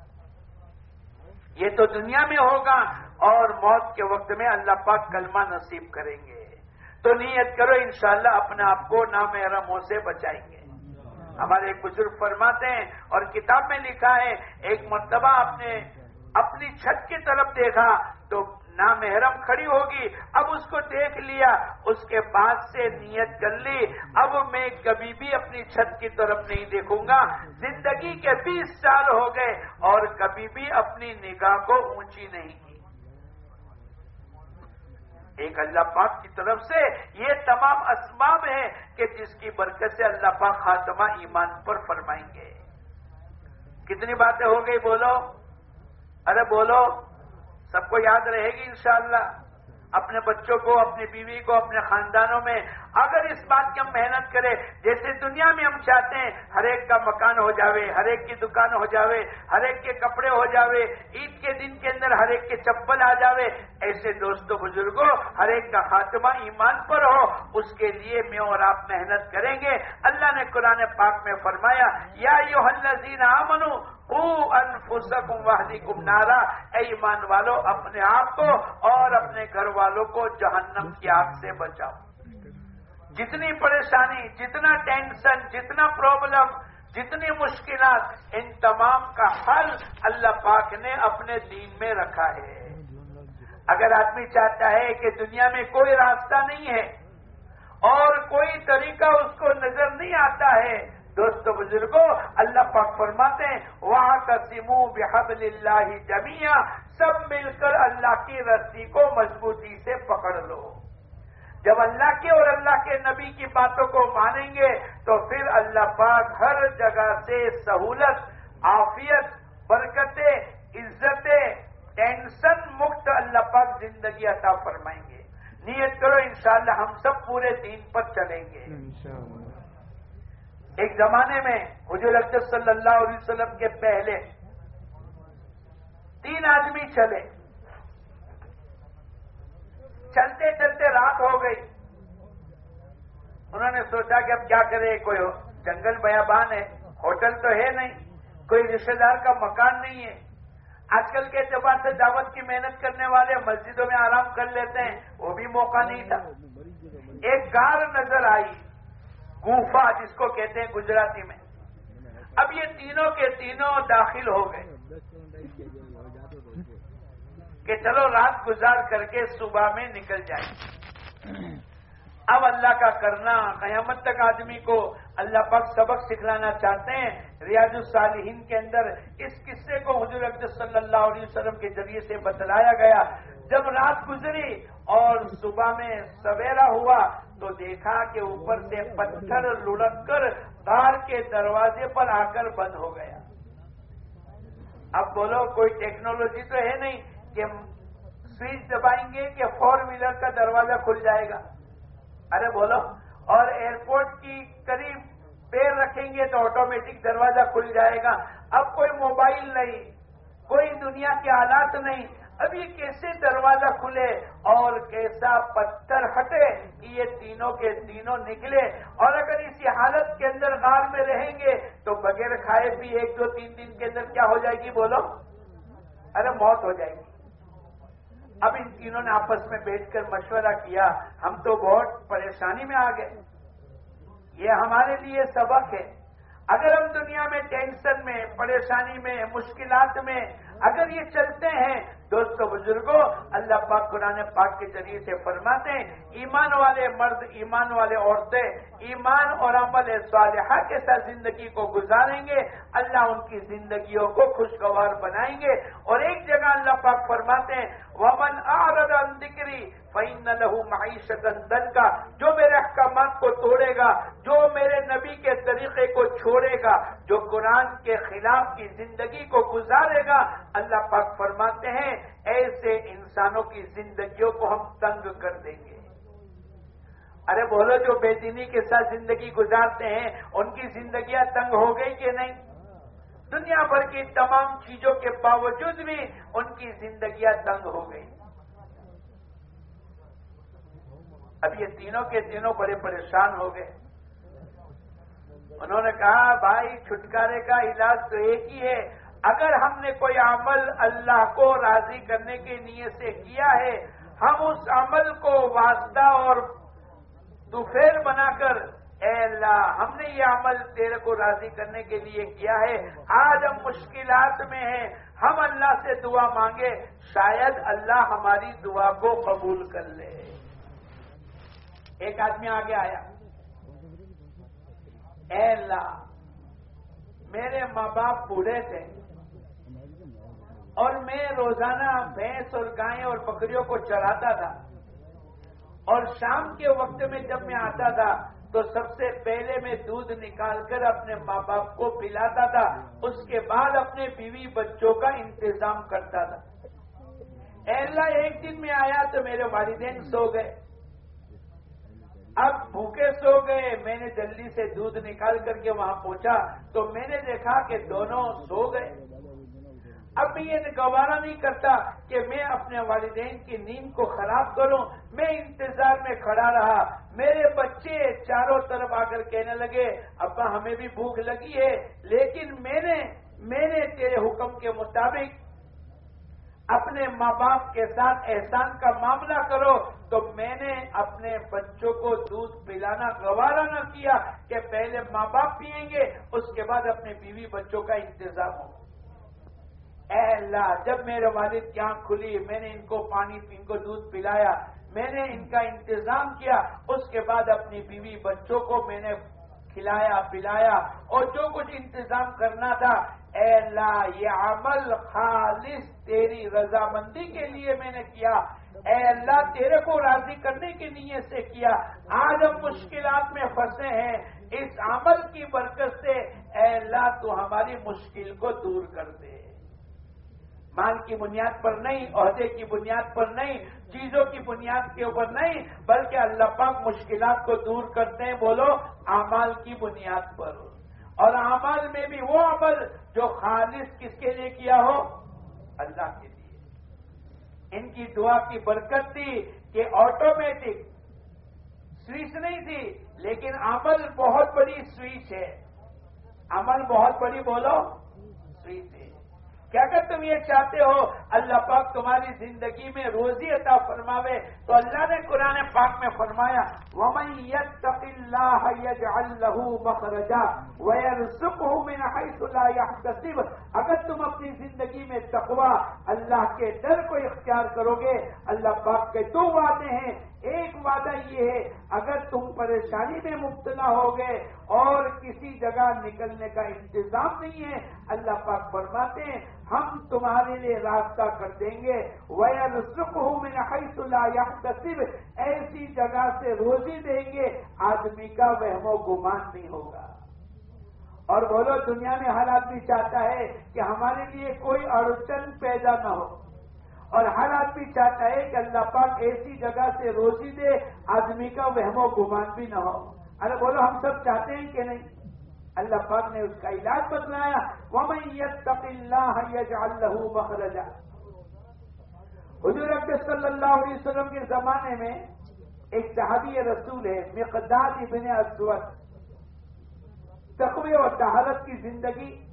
یہ تو دنیا میں ہوگا اور موت کے وقت میں اللہ پاک کلمہ نصیب کریں گے۔ تو نیت کرو، انشاءاللہ اپنے آپ کو نامحرموں سے بچائیں گے۔ ہمارے ایک بزرگ فرماتے ہیں اور کتاب میں لکھا ہے، ایک مرتبہ آپ نے اپنی چھت کی طرف دیکھا تو نامحرم کھڑی ہوگی، اب اس کو دیکھ لیا، اس کے بعد سے نیت کر لی، اب میں کبھی بھی اپنی چھت کی طرف نہیں دیکھوں گا۔ زندگی کے بیس سال ہو گئے اور کبھی بھی اپنی نگاہ کو اونچی نہیں۔ کی ایک اللہ پاک کی طرف سے یہ تمام اسباب ہیں کہ جس کی برکت سے اللہ پاک خاتمہ ایمان پر فرمائیں گے۔ کتنی باتیں ہو گئی بولو؟ ارے بولو، سب کو یاد رہے گی انشاءاللہ۔ اپنے بچوں کو، اپنی بیوی کو، اپنے خاندانوں میں، اگر اس بات کی ہم محنت کریں، جیسے دنیا میں ہم چاہتے ہیں، ہر ایک کا مکان ہو جاوے، ہر ایک کی دکان ہو جاوے، ہر ایک کے کپڑے ہو جاوے، عید کے دن کے اندر ہر ایک کے چپل آ جاوے، ایسے دوستوں، بزرگوں، ہر ایک کا خاتمہ ایمان پر ہو، اس کے لیے میں اور آپ محنت کریں گے۔ اللہ نے قرآن پاک میں فرمایا، یا یو حلزین آمنو انفسکم نارا۔ اے ایمان والو، اپنے آپ کو اور اپنے گھر والوں کو جہنم کی آگ سے بچاؤ۔ جتنی پریشانی، جتنا ٹینشن، جتنا پرابلم، جتنی مشکلات، ان تمام کا حل اللہ پاک نے اپنے دین میں رکھا ہے۔ اگر آدمی چاہتا ہے کہ دنیا میں کوئی راستہ نہیں ہے اور کوئی طریقہ اس کو نظر نہیں آتا ہے دوستو بزرگوں، اللہ پاک فرماتے ہیں وہاں کا سمو بحب اللہ جمیا سب مل کر اللہ کی رسی کو مضبوطی سے پکڑ لو۔ جب اللہ کے اور اللہ کے نبی کی باتوں کو مانیں گے، تو پھر اللہ پاک ہر جگہ سے سہولت، عافیت، برکتیں، عزتیں، ٹینشن مکت اللہ پاک زندگی عطا فرمائیں گے۔ نیت کرو انشاءاللہ ہم سب پورے دین پر چلیں گے۔ ایک زمانے میں حضور اکثر صلی اللہ علیہ وسلم کے پہلے تین آدمی چلے۔ چلتے چلتے رات ہو گئی۔ انہوں نے سوچا کہ اب کیا کرے، کوئی جنگل بیابان ہے، ہوٹل تو ہے نہیں، کوئی رشتے دار کا مکان نہیں ہے۔ آج کل کے اعتبار سے دعوت کی محنت کرنے والے مسجدوں میں آرام کر لیتے ہیں، وہ بھی موقع نہیں تھا۔ ایک گار نظر آئی۔ گوفا جس کو کہتے ہیں گجراتی میں۔ اب یہ تینوں کے تینوں داخل ہو گئے۔ کہ چلو رات گزار کر کے صبح میں نکل جائیں۔ اب اللہ کا کرنا، قیامت تک آدمی کو اللہ پاک سبق سکھلانا چاہتے ہیں۔ ریاض الصالحین کے اندر اس قصے کو حضور اقدس صلی اللہ علیہ وسلم کے ذریعے سے بتلایا گیا۔ جب رات گزری اور صبح میں سویرا ہوا تو دیکھا کہ اوپر سے پتھر لڑک کر دار کے دروازے پر آ کر بند ہو گیا۔ اب بولو کوئی ٹیکنالوجی تو ہے نہیں کہ سوئچ دبائیں گے کہ فور ویلر کا دروازہ کھل جائے گا۔ ارے بولو، اور ایئرپورٹ کی قریب پیر رکھیں گے تو آٹومیٹک دروازہ کھل جائے گا۔ اب کوئی موبائل نہیں، کوئی دنیا کے آلات نہیں اب یہ کیسے دروازہ کھلے اور کیسا پتھر ہٹے کہ یہ تینوں کے تینوں نکلے اور اگر اسی حالت کے اندر غار میں رہیں گے تو بغیر کھائے بھی ایک دو تین دن کے اندر کیا ہو جائے گی بولو؟ ارے موت ہو جائے گی۔ اب ان تینوں نے آپس میں بیٹھ کر مشورہ کیا۔ ہم تو بہت پریشانی میں آ گئے۔ یہ ہمارے لیے سبق ہے۔ اگر ہم دنیا میں ٹینشن میں، پریشانی میں، مشکلات میں، اگر یہ چلتے ہیں دوستو بزرگوں اللہ پاک قرآن پاک کے ذریعے سے فرماتے ہیں، ایمان والے مرد، ایمان والے عورتیں، ایمان اور عمل صالحہ کے ساتھ زندگی کو گزاریں گے، اللہ ان کی زندگیوں کو خوشگوار بنائیں گے۔ اور ایک جگہ اللہ پاک فرماتے ہیں ومن آرد ذکری فین لہو معیشت دن کا جو میرے احکامات کو توڑے گا، جو میرے نبی کے طریقے کو چھوڑے گا، جو قرآن کے خلاف کی زندگی کو گزارے گا، اللہ پاک فرماتے ہیں، ایسے انسانوں کی زندگیوں کو ہم تنگ کر دیں گے۔ ارے بولو جو بے دینی کے ساتھ زندگی گزارتے ہیں، ان کی زندگیاں تنگ ہو گئی کہ نہیں؟ دنیا بھر کی تمام چیزوں کے باوجود بھی ان کی زندگیاں تنگ ہو گئی اب یہ تینوں کے تینوں بڑے پریشان ہو گئے۔ انہوں نے کہا، بھائی، چھٹکارے کا علاج تو ایک ہی ہے۔ اگر ہم نے کوئی عمل اللہ کو راضی کرنے کی نیت سے کیا ہے، ہم اس عمل کو واسطہ اور دوفیر بنا کر اے اللہ، ہم نے یہ عمل تیرے کو راضی کرنے کے لیے کیا ہے؟ آج ہم مشکلات میں ہیں، ہم اللہ سے دعا مانگے، شاید اللہ ہماری دعا کو قبول کر لے۔ ایک آدمی آگے آیا۔ اے اللہ، میرے ماں باپ بوڑھے تھے۔ اور میں روزانہ بھینس اور گائیں اور بکریوں کو چراتا تھا۔ اور شام کے وقت میں جب میں آتا تھا تو سب سے پہلے میں دودھ نکال کر اپنے ماں باپ کو پلاتا تھا، اس کے بعد اپنے بیوی بچوں کا انتظام کرتا تھا۔ اللہ ایک دن میں آیا تو میرے والدین سو گئے۔ اب بھوکے سو گئے، میں نے جلدی سے دودھ نکال کر کے وہاں پہنچا تو میں نے دیکھا کہ دونوں سو گئے۔ اب میں یہ گوارا نہیں کرتا کہ میں اپنے والدین کی نیند کو خراب کروں۔ میں انتظار میں کھڑا رہا۔ میرے بچے چاروں طرف آ کر کہنے لگے، ابا ہمیں بھی بھوک لگی ہے، لیکن میں نے میں نے تیرے حکم کے مطابق اپنے ماں باپ کے ساتھ احسان کا معاملہ کرو۔ تو میں نے اپنے بچوں کو دودھ پلانا گوارا نہ کیا کہ پہلے ماں باپ پیئیں گے، اس کے بعد اپنے بیوی بچوں کا انتظام ہو اے اللہ، جب میرے والد کی آنکھ کھلی، میں نے ان کو پانی، ان کو دودھ پلایا، میں نے ان کا انتظام کیا، اس کے بعد اپنی بیوی، بچوں کو میں نے کھلایا، پلایا، اور جو کچھ انتظام کرنا تھا، اے اللہ، یہ عمل خالص تیری رضامندی کے لیے میں نے کیا۔ اے اللہ، تیرے کو راضی کرنے کی نیت سے کیا۔ آج ہم مشکلات میں پھنسے ہیں، اس عمل کی برکت سے اے اللہ، تو ہماری مشکل کو دور کر دے۔ مال کی بنیاد پر نہیں، عہدے کی بنیاد پر نہیں، چیزوں کی بنیاد کے اوپر نہیں، بلکہ اللہ پاک مشکلات کو دور کرتے ہیں، بولو اعمال کی بنیاد پر۔ اور اعمال میں بھی وہ عمل جو خالص کس کے لیے کیا ہو؟ اللہ کے لیے۔ ان کی دعا کی برکت تھی کہ آٹومیٹک سوئچ نہیں تھی، لیکن عمل بہت بڑی سوئچ ہے۔ عمل بہت بڑی بولو سویت ہے۔ کیا اگر تم یہ چاہتے ہو اللہ پاک تمہاری زندگی میں روزی عطا فرماوے، تو اللہ نے قرآن پاک میں فرمایا، وَمَن يَتَّقِ اللَّهَ يَجْعَلْ لَهُ مَخْرَجًا وَيَرْزُقْهُ مِنْ حَيْثُ لَا يَحْتَسِبُ۔ اگر تم اپنی زندگی میں تقوی، اللہ کے ڈر کو اختیار کرو گے، اللہ پاک کے دو وعدے ہیں۔ ایک وعدہ یہ ہے، اگر تم پریشانی میں مبتلا ہو گئے اور کسی جگہ نکلنے کا انتظام نہیں ہے، اللہ پاک فرماتے ہیں، ہم تمہارے لیے راستہ کر دیں گے۔ ہوں تصب ایسی جگہ سے روزی دیں گے، آدمی کا وہم و گمان نہیں ہوگا۔ اور بولو دنیا میں ہر آدمی چاہتا ہے کہ ہمارے لیے کوئی اڑچن پیدا نہ ہو۔ اور ہر آدمی چاہتا ہے کہ اللہ پاک ایسی جگہ سے روزی دے، آدمی کا وہم و گمان بھی نہ ہو۔ ارے بولو، ہم سب چاہتے ہیں کہ نہیں؟ اللہ پاک نے اس کا علاج بتلایا۔ مخرجا۔ حضور رب صلی اللہ علیہ وسلم کے زمانے میں ایک صحابی رسول ہے، مقداد ابن اسود۔ تقوی اور تحالت کی زندگی۔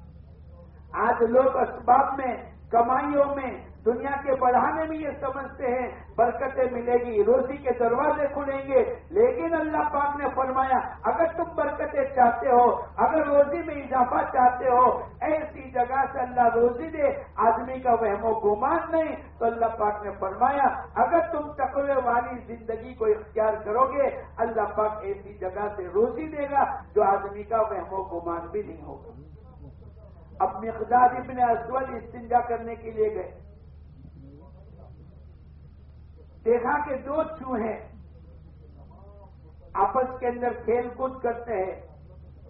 آج لوگ اسباب میں، کمائیوں میں دنیا کے بڑھانے میں یہ سمجھتے ہیں، برکتیں ملے گی، روزی کے دروازے کھلیں گے۔ لیکن اللہ پاک نے فرمایا، اگر تم برکتیں چاہتے ہو، اگر روزی میں اضافہ چاہتے ہو، ایسی جگہ سے اللہ روزی دے، آدمی کا وہم و گمان نہیں۔ تو اللہ پاک نے فرمایا، اگر تم تقوی والی زندگی کو اختیار کرو گے، اللہ پاک ایسی جگہ سے روزی دے گا جو آدمی کا وہم و گمان بھی نہیں ہوگا۔ اب مقدار ابن اسود استنجا کرنے کے لیے گئے۔ دیکھا کہ دو چوہے آپس کے اندر کھیل کود کرتے ہیں۔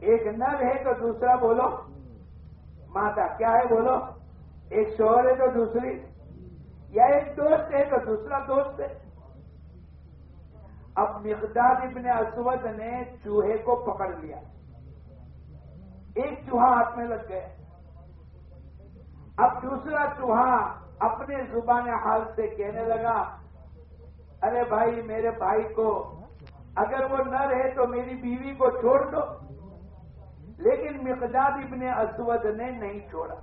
ایک نر ہے تو دوسرا بولو، ماتا، کیا ہے بولو؟ ایک شوہر ہے تو دوسری، یا ایک دوست ہے تو دوسرا دوست ہے۔ اب مقدار ابن اسود نے چوہے کو پکڑ لیا۔ ایک چوہا ہاتھ میں لگ گیا۔ اب دوسرا چوہا اپنے زبان حال سے کہنے لگا ارے بھائی، میرے بھائی کو اگر وہ نہ رہے تو میری بیوی کو چھوڑ دو۔ لیکن مقداد ابن اسود نے نہیں چھوڑا۔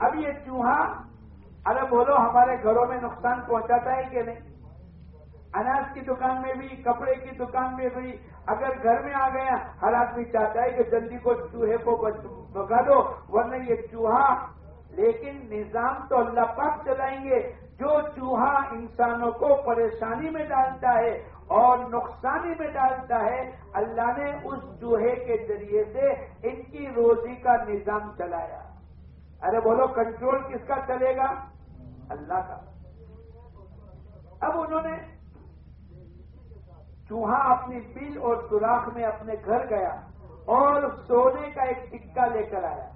اب یہ چوہا، ارے بولو، ہمارے گھروں میں نقصان پہنچاتا ہے کہ نہیں؟ اناج کی دکان میں بھی، کپڑے کی دکان میں بھی۔ اگر گھر میں آ گیا، ہر آدمی چاہتا ہے کہ جلدی کو چوہے کو بگا دو، ورنہ یہ چوہا، لیکن نظام تو اللہ پاک چلائیں گے۔ جو چوہا انسانوں کو پریشانی میں ڈالتا ہے اور نقصانی میں ڈالتا ہے، اللہ نے اس چوہے کے ذریعے سے ان کی روزی کا نظام چلایا۔ ارے بولو کنٹرول کس کا چلے گا؟ اللہ کا۔ اب انہوں نے چوہا اپنی بل اور سوراخ میں اپنے گھر گیا اور سونے کا ایک سکہ لے کر آیا۔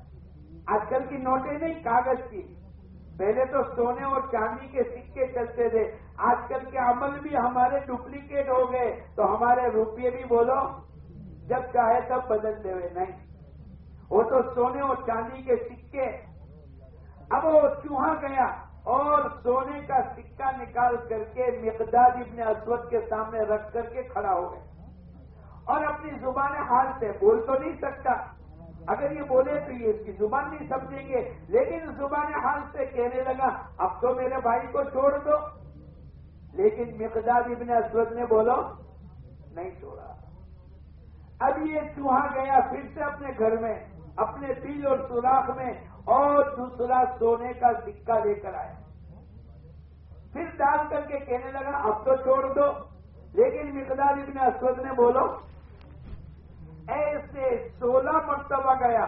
آج کل کی نوٹیں نہیں، کاغذ کی۔ پہلے تو سونے اور چاندی کے سکے چلتے تھے۔ آج کل کے عمل بھی ہمارے ڈپلیکیٹ ہو گئے۔ تو ہمارے روپیے بھی بولو، جب چاہے تب بدلتے ہوئے۔ نہیں، وہ تو سونے اور چاندی کے سکے۔ اب وہ چوہا گیا اور سونے کا سکہ نکال کر کے مقداد ابن اسود کے سامنے رکھ کر کے کھڑا ہو گیا اور اپنی زبان حال سے بول تو نہیں سکتا۔ اگر یہ بولے تو یہ اس کی زبان نہیں سمجھیں گے۔ لیکن زبان حال سے کہنے لگا، اب تو میرے بھائی کو چھوڑ دو۔ لیکن مقداد ابن اسود نے بولو، نہیں چھوڑا۔ اب یہ چوہا گیا پھر سے اپنے گھر میں، اپنے دل اور سوراخ میں، اور دوسرا سونے کا سکہ لے کر آیا۔ پھر ڈال کر کے کہنے لگا، اب تو چھوڑ دو۔ لیکن مقدار ابن اسود نے بولو ایسے سولہ مرتبہ گیا،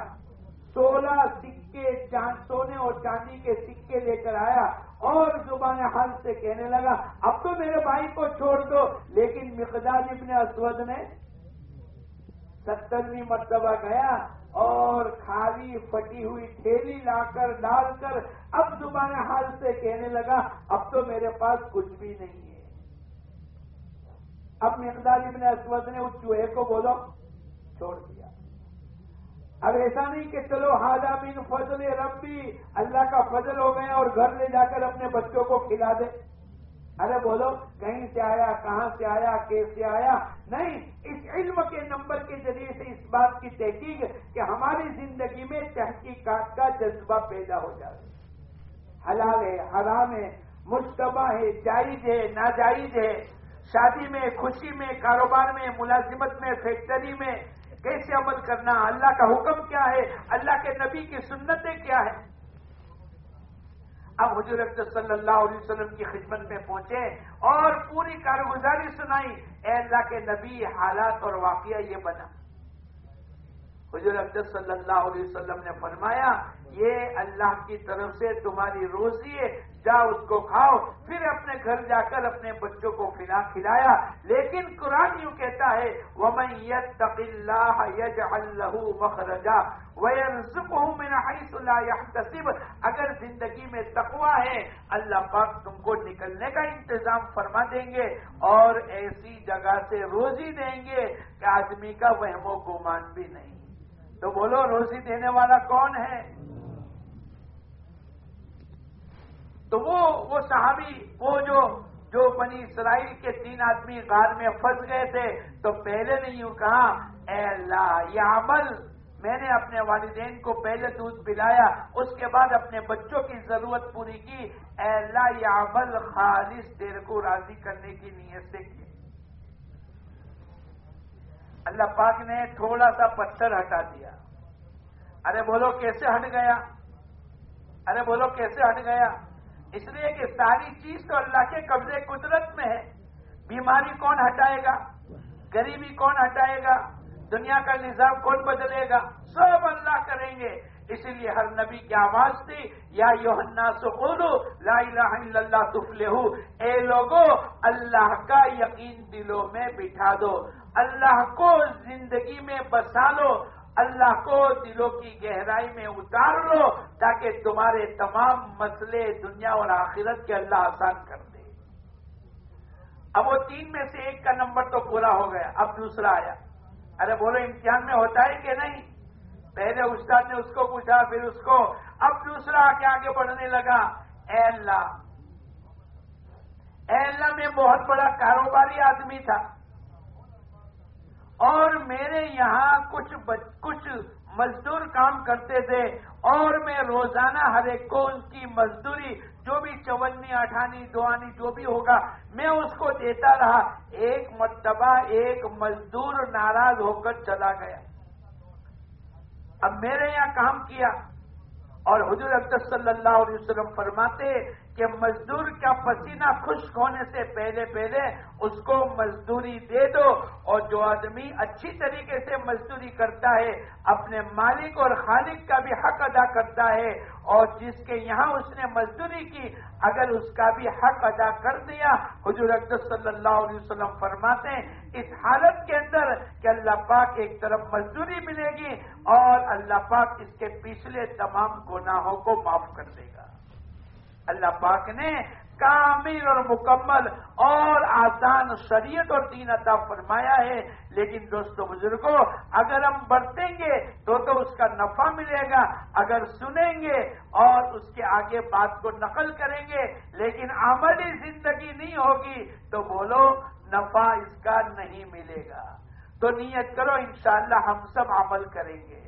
سولہ سکے سونے اور چاندی کے سکے لے کر آیا اور زبان حل سے کہنے لگا، اب تو میرے بھائی کو چھوڑ دو۔ لیکن مقدار ابن اسود نے سترویں مرتبہ گیا اور خالی پٹی ہوئی تھیلی لا کر ڈال کر اب زبان حال سے کہنے لگا، اب تو میرے پاس کچھ بھی نہیں ہے۔ اب مقدار ابن اسود نے اس چوہے کو بولو چھوڑ دیا۔ اب ایسا نہیں کہ چلو ہاجا بن فضل ربی اللہ کا فضل ہو گیا اور گھر لے جا کر اپنے بچوں کو کھلا دے۔ ارے بولو، کہیں سے آیا، کہاں سے آیا کیسے آیا؟ نہیں، اس علم کے نمبر کے ذریعے سے اس بات کی تحقیق کہ ہماری زندگی میں تحقیقات کا جذبہ پیدا ہو جائے۔ حلال ہے، حرام ہے، مشتبہ ہے، جائز ہے، ناجائز ہے۔ شادی میں، خوشی میں، کاروبار میں، ملازمت میں، فیکٹری میں کیسے عمل کرنا، اللہ کا حکم کیا ہے؟ اللہ کے نبی کی سنتیں کیا ہے اب حضور صلی اللہ علیہ وسلم کی خدمت میں پہنچے اور پوری کارگزاری سنائی۔ اے اللہ کے نبی، حالات اور واقعہ یہ بنا۔ حضور صلی اللہ علیہ وسلم نے فرمایا، یہ اللہ کی طرف سے تمہاری روزی ہے جا اس کو کھاؤ۔ پھر اپنے گھر جا کر اپنے بچوں کو کھلا کھلایا۔ لیکن قرآن یوں کہتا ہے وہ میں یج اللہ یج اللہ مخرجا يحتسب۔ اگر زندگی میں تقوا ہے، اللہ پاک تم کو نکلنے کا انتظام فرما دیں گے اور ایسی جگہ سے روزی دیں گے کہ آدمی کا وہم و گمان بھی نہیں۔ تو بولو، روزی دینے والا کون ہے؟ تو وہ وہ صحابی، وہ جو جو بنی اسرائیل کے تین آدمی غار میں پھنس گئے تھے، تو پہلے نے یوں کہا، اے اللہ، یہ عمل میں نے اپنے والدین کو پہلے دودھ پلایا، اس کے بعد اپنے بچوں کی ضرورت پوری کی۔ اے اللہ، یہ عمل خالص دیر کو راضی کرنے کی نیت سے کی اللہ پاک نے تھوڑا سا پتھر ہٹا دیا۔ ارے بولو کیسے ہٹ گیا؟ ارے بولو کیسے ہٹ گیا؟ اس لیے کہ ساری چیز تو اللہ کے قبضے قدرت میں ہے۔ بیماری کون ہٹائے گا؟ غریبی کون ہٹائے گا؟ دنیا کا نظام کون بدلے گا؟ سب اللہ کریں گے۔ اس لیے ہر نبی کی آواز تھی، یا یوحنا سکولو لا الہ الا اللہ تفلے اے لوگو، اللہ کا یقین دلوں میں بٹھا دو۔ اللہ کو زندگی میں بسا لو۔ اللہ کو دلوں کی گہرائی میں اتار لو تاکہ تمہارے تمام مسئلے دنیا اور آخرت کے اللہ آسان کر دے۔ اب وہ تین میں سے ایک کا نمبر تو پورا ہو گیا، اب دوسرا آیا۔ ارے بولو، امتحان میں ہوتا ہے کہ نہیں؟ پہلے استاد نے اس کو پوچھا، پھر اس کو۔ اب دوسرا آگے آگے بڑھنے لگا۔ اے اللہ اے اللہ میں بہت بڑا کاروباری آدمی تھا۔ اور میرے یہاں کچھ کچھ مزدور کام کرتے تھے اور میں روزانہ ہر ایک کو ان کی مزدوری جو بھی چونی، اٹھانی دوانی جو بھی ہوگا، میں اس کو دیتا رہا۔ ایک مرتبہ ایک مزدور ناراض ہو کر چلا گیا۔ اب میرے یہاں کام کیا۔ اور حضور اکثر صلی اللہ علیہ وسلم فرماتے کہ مزدور کا پسینہ خشک ہونے سے پہلے پہلے اس کو مزدوری دے دو اور جو آدمی اچھی طریقے سے مزدوری کرتا ہے، اپنے مالک اور خالق کا بھی حق ادا کرتا ہے اور جس کے یہاں اس نے مزدوری کی، اگر اس کا بھی حق ادا کر دیا، حضور اکثر صلی اللہ علیہ وسلم فرماتے ہیں، اس حالت کے اندر کہ اللہ پاک ایک طرف مزدوری ملے گی اور اللہ پاک اس کے پچھلے تمام گناہوں کو معاف کر دے گا۔ اللہ پاک نے کامل اور مکمل اور آسان شریعت اور دین عطا فرمایا ہے۔ لیکن دوستوں بزرگوں اگر ہم برتیں گے تو تو اس کا نفع ملے گا۔ اگر سنیں گے اور اس کے آگے بات کو نقل کریں گے، لیکن عملی زندگی نہیں ہوگی، تو بولو نفع اس کا نہیں ملے گا۔ تو نیت کرو انشاءاللہ ہم سب عمل کریں گے۔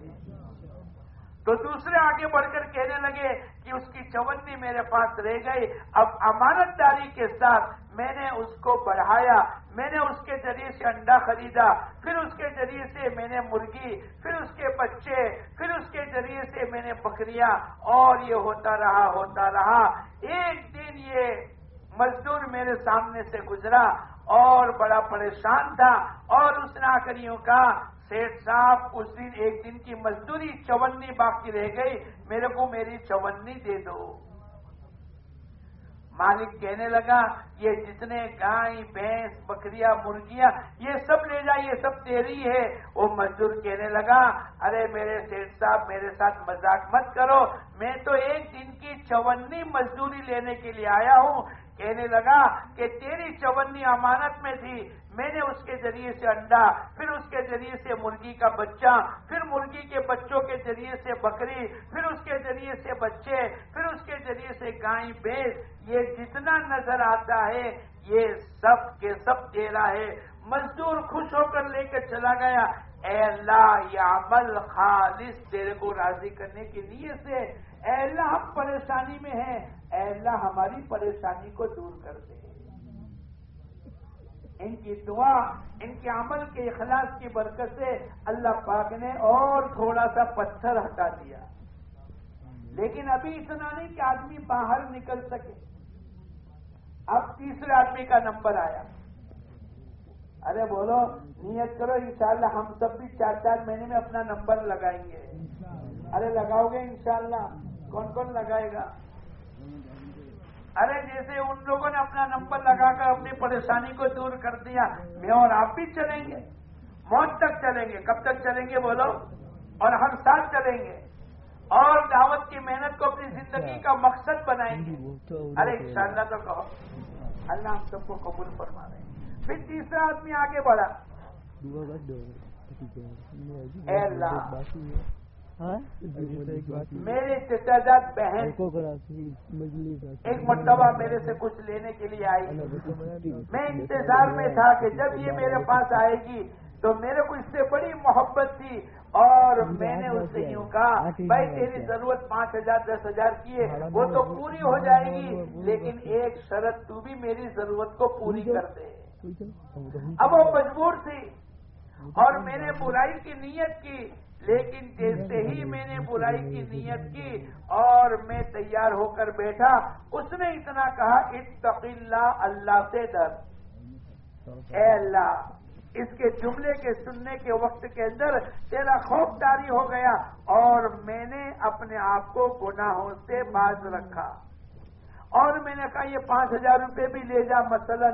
تو دوسرے آگے بڑھ کر کہنے لگے کہ اس کی چونی میرے پاس رہ گئی۔ اب امانت داری کے ساتھ میں نے اس کو بڑھایا، میں نے اس کے ذریعے سے انڈا خریدا، پھر اس کے ذریعے سے میں نے مرغی، پھر اس کے بچے، پھر اس کے ذریعے سے میں نے بکریاں، اور یہ ہوتا رہا ہوتا رہا۔ ایک دن یہ مزدور میرے سامنے سے گزرا اور بڑا پریشان تھا اور اس نے آ کر یوں کہا سیٹ صاحب، اس دن ایک دن کی مزدوری چونی باقی رہ گئی۔ میرے کو میری چونی دے دو۔ مالک کہنے لگا یہ جتنے گائے بھینس، بکریاں، مرغیاں، یہ سب لے جا، یہ سب تیری ہے۔ وہ مزدور کہنے لگا، ارے میرے سیٹ صاحب، میرے ساتھ مذاق مت کرو۔ میں تو ایک دن کی چونی مزدوری لینے کے لیے آیا ہوں۔ کہنے لگا کہ تیری چونی امانت میں تھی۔ میں نے اس کے ذریعے سے انڈا، پھر اس کے ذریعے سے مرغی کا بچہ، پھر مرغی کے بچوں کے ذریعے سے بکری، پھر اس کے ذریعے سے بچے، پھر اس کے ذریعے سے گائے بیس یہ جتنا نظر آتا ہے یہ سب کے سب تیرا ہے۔ مزدور خوش ہو کر لے کے چلا گیا۔ اے اللہ، یہ عمل خالص تیرے کو راضی کرنے کے لیے سے اے اللہ، ہم پریشانی میں ہیں۔ اے اللہ، ہماری پریشانی کو دور کر دے۔ ان کی دعا، ان کے عمل کے اخلاص کی برکت سے اللہ پاک نے اور تھوڑا سا پتھر ہٹا دیا۔ لیکن ابھی اتنا نہیں کہ آدمی باہر نکل سکے۔ اب تیسرے آدمی کا نمبر آیا۔ ارے بولو، نیت کرو، انشاءاللہ ہم سب بھی چار چار مہینے میں اپنا نمبر لگائیں گے۔ ارے لگاؤ گے انشاءاللہ۔ کون کون لگائے گا؟ ارے جیسے ان لوگوں نے اپنا نمبر لگا کر اپنی پریشانی کو دور کر دیا، میں اور آپ بھی چلیں گے۔ موت تک چلیں گے۔ کب تک چلیں گے بولو؟ اور ہر سال چلیں گے۔ اور دعوت کی محنت کو اپنی زندگی کا مقصد بنائیں گے۔ ارے انشاءاللہ تو کہو۔ اللہ ہم سب کو قبول فرما رہے ہیں۔ پھر تیسرا آدمی آگے بڑھا۔ اے اللہ۔ میرے چچا بہن۔ ایک مرتبہ میرے سے کچھ لینے کے لیے آئی۔ میں انتظار میں تھا کہ جب یہ میرے پاس آئے گی تو میرے کو اس سے بڑی محبت تھی اور میں نے اس سے یوں کہا بھائی تیری ضرورت پانچ ہزار دس ہزار کی ہے وہ تو پوری ہو جائے گی لیکن ایک شرط تو بھی میری ضرورت کو پوری کر دے اب وہ مجبور تھی اور میں نے برائی کی نیت کی لیکن جیسے ہی میں نے برائی کی نیت کی اور میں تیار ہو کر بیٹھا اس نے اتنا کہا اتق اللہ اللہ سے ڈر۔ اے اللہ اس کے جملے کے سننے کے وقت کے اندر تیرا خوف داری ہو گیا اور میں نے اپنے آپ کو گناہوں سے باز رکھا۔ اور میں نے کہا، یہ پانچ ہزار روپے بھی لے جا مثلا۔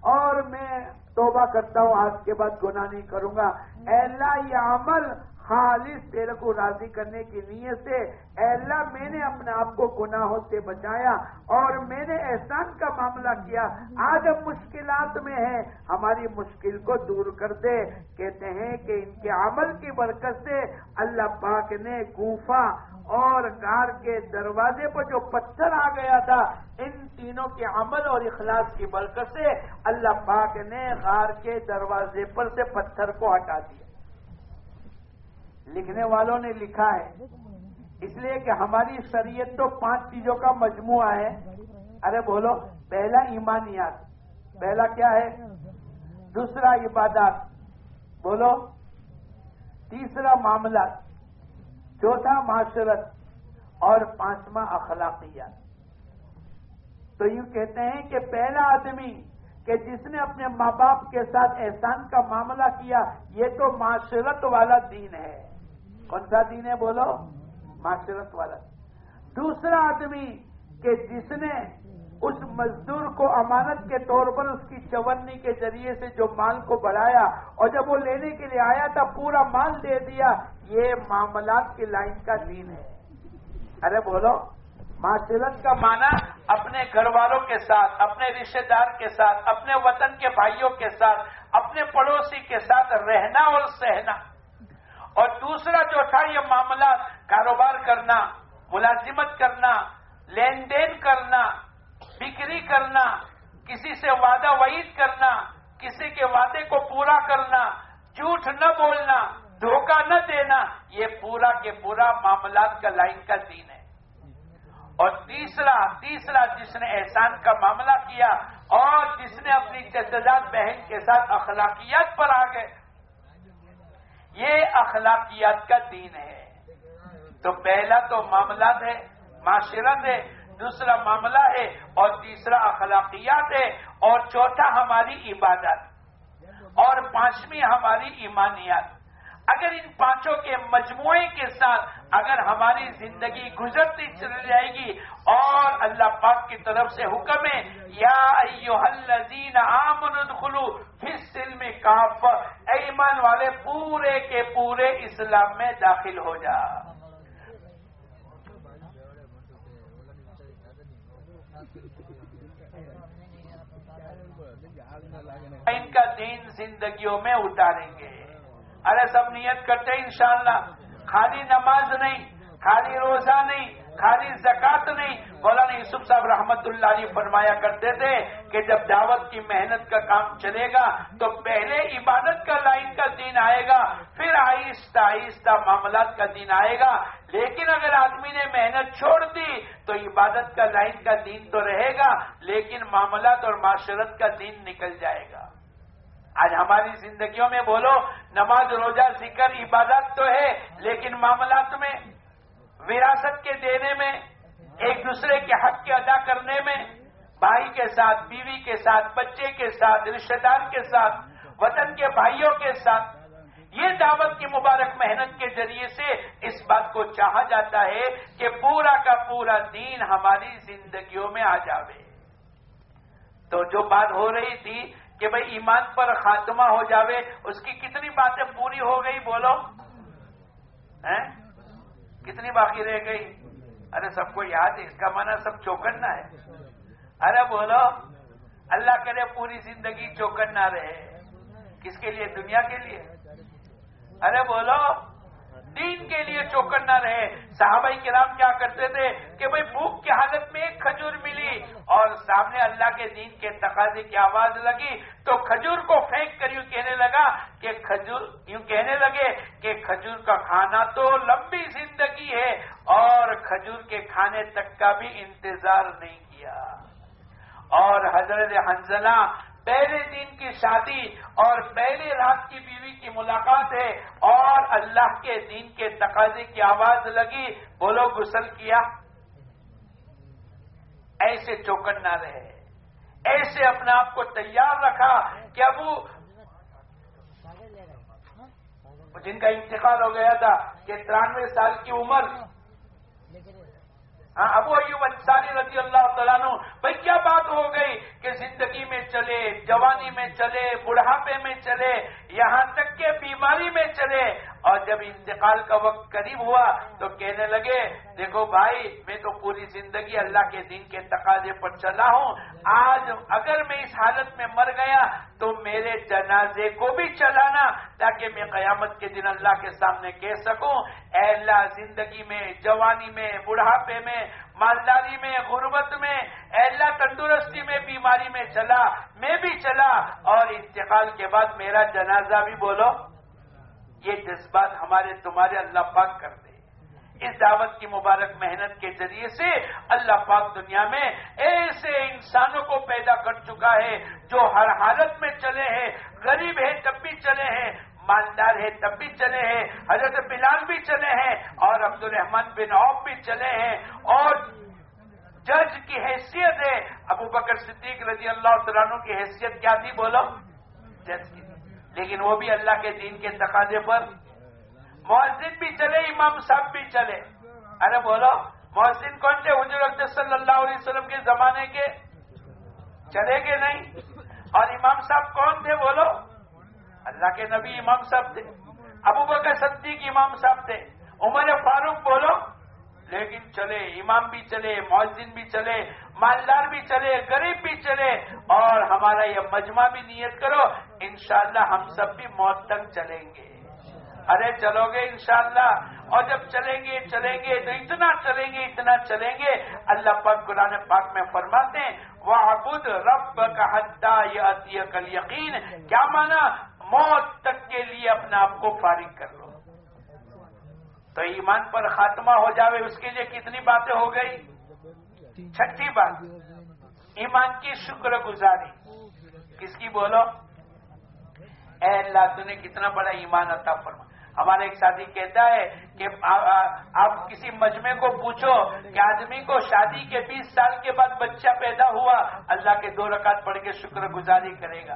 اور میں توبہ کرتا ہوں، آج کے بعد گناہ نہیں کروں گا۔ اے اللہ، یہ عمل خالص تیرے کو راضی کرنے کی نیت سے، اے اللہ، میں نے اپنے آپ کو گناہوں سے بچایا اور میں نے احسان کا معاملہ کیا۔ آج ہم مشکلات میں ہیں۔ ہماری مشکل کو دور کر دے۔ کہتے ہیں کہ ان کے عمل کی برکت سے اللہ پاک نے گوفا اور گار کے دروازے پر جو پتھر آ گیا تھا، ان تینوں کے عمل اور اخلاص کی برکت سے اللہ پاک نے غار کے دروازے پر سے پتھر کو ہٹا دیا۔ لکھنے والوں نے لکھا ہے۔ اس لیے کہ ہماری شریعت تو پانچ چیزوں کا مجموعہ ہے۔ ارے بولو، پہلا ایمانیات۔ پہلا کیا ہے؟ دوسرا عبادات۔ بولو۔ تیسرا معاملہ چوتھا معاشرت۔ اور پانچواں اخلاقیات۔ تو یوں کہتے ہیں کہ پہلا آدمی کہ جس نے اپنے ماں باپ کے ساتھ احسان کا معاملہ کیا، یہ تو معاشرت والا دین ہے۔ کون سا دین ہے بولو؟ معاشرت والا۔ دوسرا آدمی کہ جس نے اس مزدور کو امانت کے طور پر اس کی چونی کے ذریعے سے جو مال کو بڑھایا اور جب وہ لینے کے لیے آیا تھا، پورا مال دے دیا، یہ معاملات کی لائن کا دین ہے۔ ارے بولو، معاشرت کا معنی اپنے گھر والوں کے ساتھ، اپنے رشتے دار کے ساتھ، اپنے وطن کے بھائیوں کے ساتھ، اپنے پڑوسی کے ساتھ رہنا اور سہنا۔ اور دوسرا جو تھا یہ معاملہ، کاروبار کرنا، ملازمت کرنا، لین دین کرنا، بکری کرنا، کسی سے وعدہ وعید کرنا، کسی کے وعدے کو پورا کرنا، جھوٹ نہ بولنا، دھوکہ نہ دینا، یہ پورا کے پورا معاملات کا لائن کا دین ہے۔ اور تیسرا تیسرا جس نے احسان کا معاملہ کیا اور جس نے اپنی جداد بہن کے ساتھ اخلاقیات پر آ گئے یہ اخلاقیات کا دین ہے۔ تو پہلا تو معاملات ہے، معاشرت ہے، دوسرا معاملہ ہے، اور تیسرا اخلاقیات ہے، اور چوتھا ہماری عبادت، اور پانچویں ہماری ایمانیات۔ اگر ان پانچوں کے مجموعے کے ساتھ اگر ہماری زندگی گزرتی چل جائے گی اور اللہ پاک کی طرف سے حکم ہے، یا الذین آمنوا ادخلوا فی السلم کاف ایمان والے، پورے کے پورے اسلام میں داخل ہو جا۔ ان کا دین زندگیوں میں اتاریں گے۔ ارے سب نیت کرتے انشاءاللہ، خالی نماز نہیں، خالی روزہ نہیں خالی زکات نہیں۔ مولانا یوسف صاحب رحمت اللہ علیہ فرمایا کرتے تھے کہ جب دعوت کی محنت کا کام چلے گا تو پہلے عبادت کا لائن کا دین آئے گا، پھر آہستہ آہستہ معاملات کا دین آئے گا۔ لیکن اگر آدمی نے محنت چھوڑ دی تو عبادت کا لائن کا دین تو رہے گا، لیکن معاملات اور معاشرت کا دین نکل جائے گا۔ آج ہماری زندگیوں میں بولو، نماز روزہ ذکر عبادت تو ہے، لیکن معاملات میں وراثت کے دینے میں، ایک دوسرے کے حق کے ادا کرنے میں، بھائی کے ساتھ، بیوی کے ساتھ، بچے کے ساتھ رشتے دار کے ساتھ، وطن کے بھائیوں کے ساتھ۔ یہ دعوت کی مبارک محنت کے ذریعے سے اس بات کو چاہا جاتا ہے کہ پورا کا پورا دین ہماری زندگیوں میں آ جاوے۔ تو جو بات ہو رہی تھی کہ بھئی ایمان پر خاتمہ ہو جاوے، اس کی کتنی باتیں پوری ہو گئی؟ بولو۔ کتنی باقی رہ گئی؟ ارے سب کو یاد ہے، اس کا معنی سب چوکنا ہے۔ ارے بولو، اللہ کرے پوری زندگی چوکنا رہے۔ کس کے لیے؟ دنیا کے لیے۔ ارے بولو دین کے لیے چوکن نہ رہے۔ صحابہ کرام کیا کرتے تھے کہ بھئی بھوک کی حالت میں ایک کھجور ملی اور سامنے اللہ کے دین کے تقاضے کی آواز لگی تو کھجور کو پھینک کر یوں کہنے لگا کہ کھجور یوں کہنے لگے کہ کھجور کا کھانا تو لمبی زندگی ہے اور کھجور کے کھانے تک کا بھی انتظار نہیں کیا۔ اور حضرت حنزلہ پہلے دن کی شادی اور پہلے رات کی بیوی کی ملاقات ہے اور اللہ کے دین کے تقاضے کی آواز لگی، بولو، غسل کیا؟ ایسے چوکن نہ رہے۔ ایسے اپنے آپ کو تیار رکھا کہ ابو جن کا انتقال ہو گیا تھا کہ ترانوے سال کی عمر ہاں، ابو ایوب انصاری رضی اللہ تعالیٰ نو بھائی کیا بات ہو گئی کہ زندگی میں چلے، جوانی میں چلے، بڑھاپے میں چلے، یہاں تک کہ بیماری میں چلے اور جب انتقال کا وقت قریب ہوا تو کہنے لگے، دیکھو بھائی، میں تو پوری زندگی اللہ کے دین کے تقاضے پر چلا ہوں۔ آج اگر میں اس حالت میں مر گیا تو میرے جنازے کو بھی چلانا تاکہ میں قیامت کے دن اللہ کے سامنے کہہ سکوں۔ اے اللہ، زندگی میں، جوانی میں، بڑھاپے میں، مالداری میں، غربت میں، اے اللہ، تندرستی میں، بیماری میں چلا، میں بھی چلا اور انتقال کے بعد میرا جنازہ بھی بولو۔ یہ جذبات ہمارے تمہارے اللہ پاک کر دے۔ اس دعوت کی مبارک محنت کے ذریعے سے اللہ پاک دنیا میں ایسے انسانوں کو پیدا کر چکا ہے جو ہر حالت میں چلے ہیں، غریب ہے تب بھی چلے ہیں، مالدار ہے تب بھی چلے ہیں، حضرت بلال بھی چلے ہیں اور عبد الرحمان بن عوف بھی چلے ہیں۔ اور جج کی حیثیت ہے۔ ابو بکر صدیق رضی اللہ عنہ کی حیثیت کیا تھی بولو جج کی۔ لیکن وہ بھی اللہ کے دین کے تقاضے پر۔ مؤذن بھی چلے، امام صاحب بھی چلے۔ ارے بولو، مؤذن کون تھے؟ حضور صلی اللہ علیہ وسلم کے زمانے کے۔ چلے گے نہیں؟ اور امام صاحب کون تھے بولو؟ اللہ کے نبی امام صاحب تھے۔ ابو بکر صدیق امام صاحب تھے۔ عمر فاروق بولو لیکن چلے امام بھی چلے مؤذن بھی چلے، مالدار بھی چلے، غریب بھی چلے، اور ہمارا یہ مجمع بھی نیت کرو، انشاءاللہ ہم سب بھی موت تک چلیں گے۔ ارے چلو گے انشاءاللہ، اور جب چلیں گے چلیں گے، تو اتنا چلیں گے، اتنا چلیں گے۔ اللہ پاک قرآن پاک میں فرماتے ہیں وہ ابود رب کا حدہ یا کل یقین کیا مانا؟ موت تک کے لیے اپنے آپ کو فارغ کر لو تو ایمان پر خاتمہ ہو جاوے، اس کے لیے کتنی باتیں ہو گئی؟ چھٹی بات۔ ایمان کی شکر گزاری۔ کس کی بولو؟ اے اللہ، تو نے کتنا بڑا ایمان عطا فرما ہمارا ایک شادی کہتا ہے کہ آپ کسی مجمے کو پوچھو کہ آدمی کو شادی کے بیس سال کے بعد بچہ پیدا ہوا، اللہ کے دو رکعت پڑھ کے شکر گزاری کرے گا۔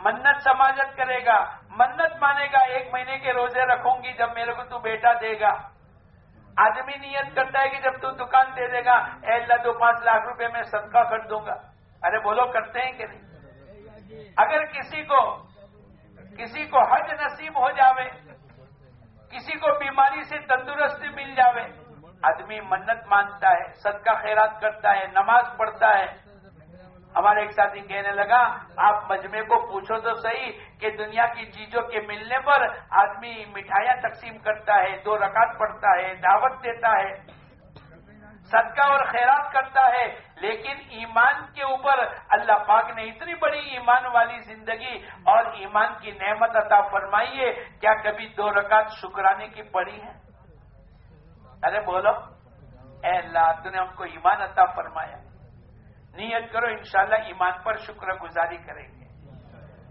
منت سماجت کرے گا۔ منت مانے گا، ایک مہینے کے روزے رکھوں گی جب میرے کو تو بیٹا دے گا۔ آدمی نیت کرتا ہے کہ جب تو دکان دے دے گا، اے اللہ دو پانچ لاکھ روپے میں صدقہ کر دوں گا۔ ارے بولو، کرتے ہیں کہ نہیں؟ اگر کسی کو کسی کو حج نصیب ہو جاوے، کسی کو بیماری سے تندرستی مل جاوے، آدمی منت مانتا ہے، صدقہ خیرات کرتا ہے، نماز پڑھتا ہے۔ ہمارے ایک ساتھی کہنے لگا، آپ مجمے کو پوچھو تو صحیح کہ دنیا کی چیزوں کے ملنے پر آدمی مٹھائیاں تقسیم کرتا ہے، دو رکعت پڑتا ہے، دعوت دیتا ہے، صدقہ اور خیرات کرتا ہے، لیکن ایمان کے اوپر اللہ پاک نے اتنی بڑی ایمان والی زندگی اور ایمان کی نعمت عطا فرمائی ہے کیا کبھی دو رکعت شکرانے کی پڑی ہے؟ ارے بولو، اے اللہ، تو نے ہم کو ایمان عطا فرمایا۔ نیت کرو، انشاءاللہ ایمان پر شکر گزاری کریں گے۔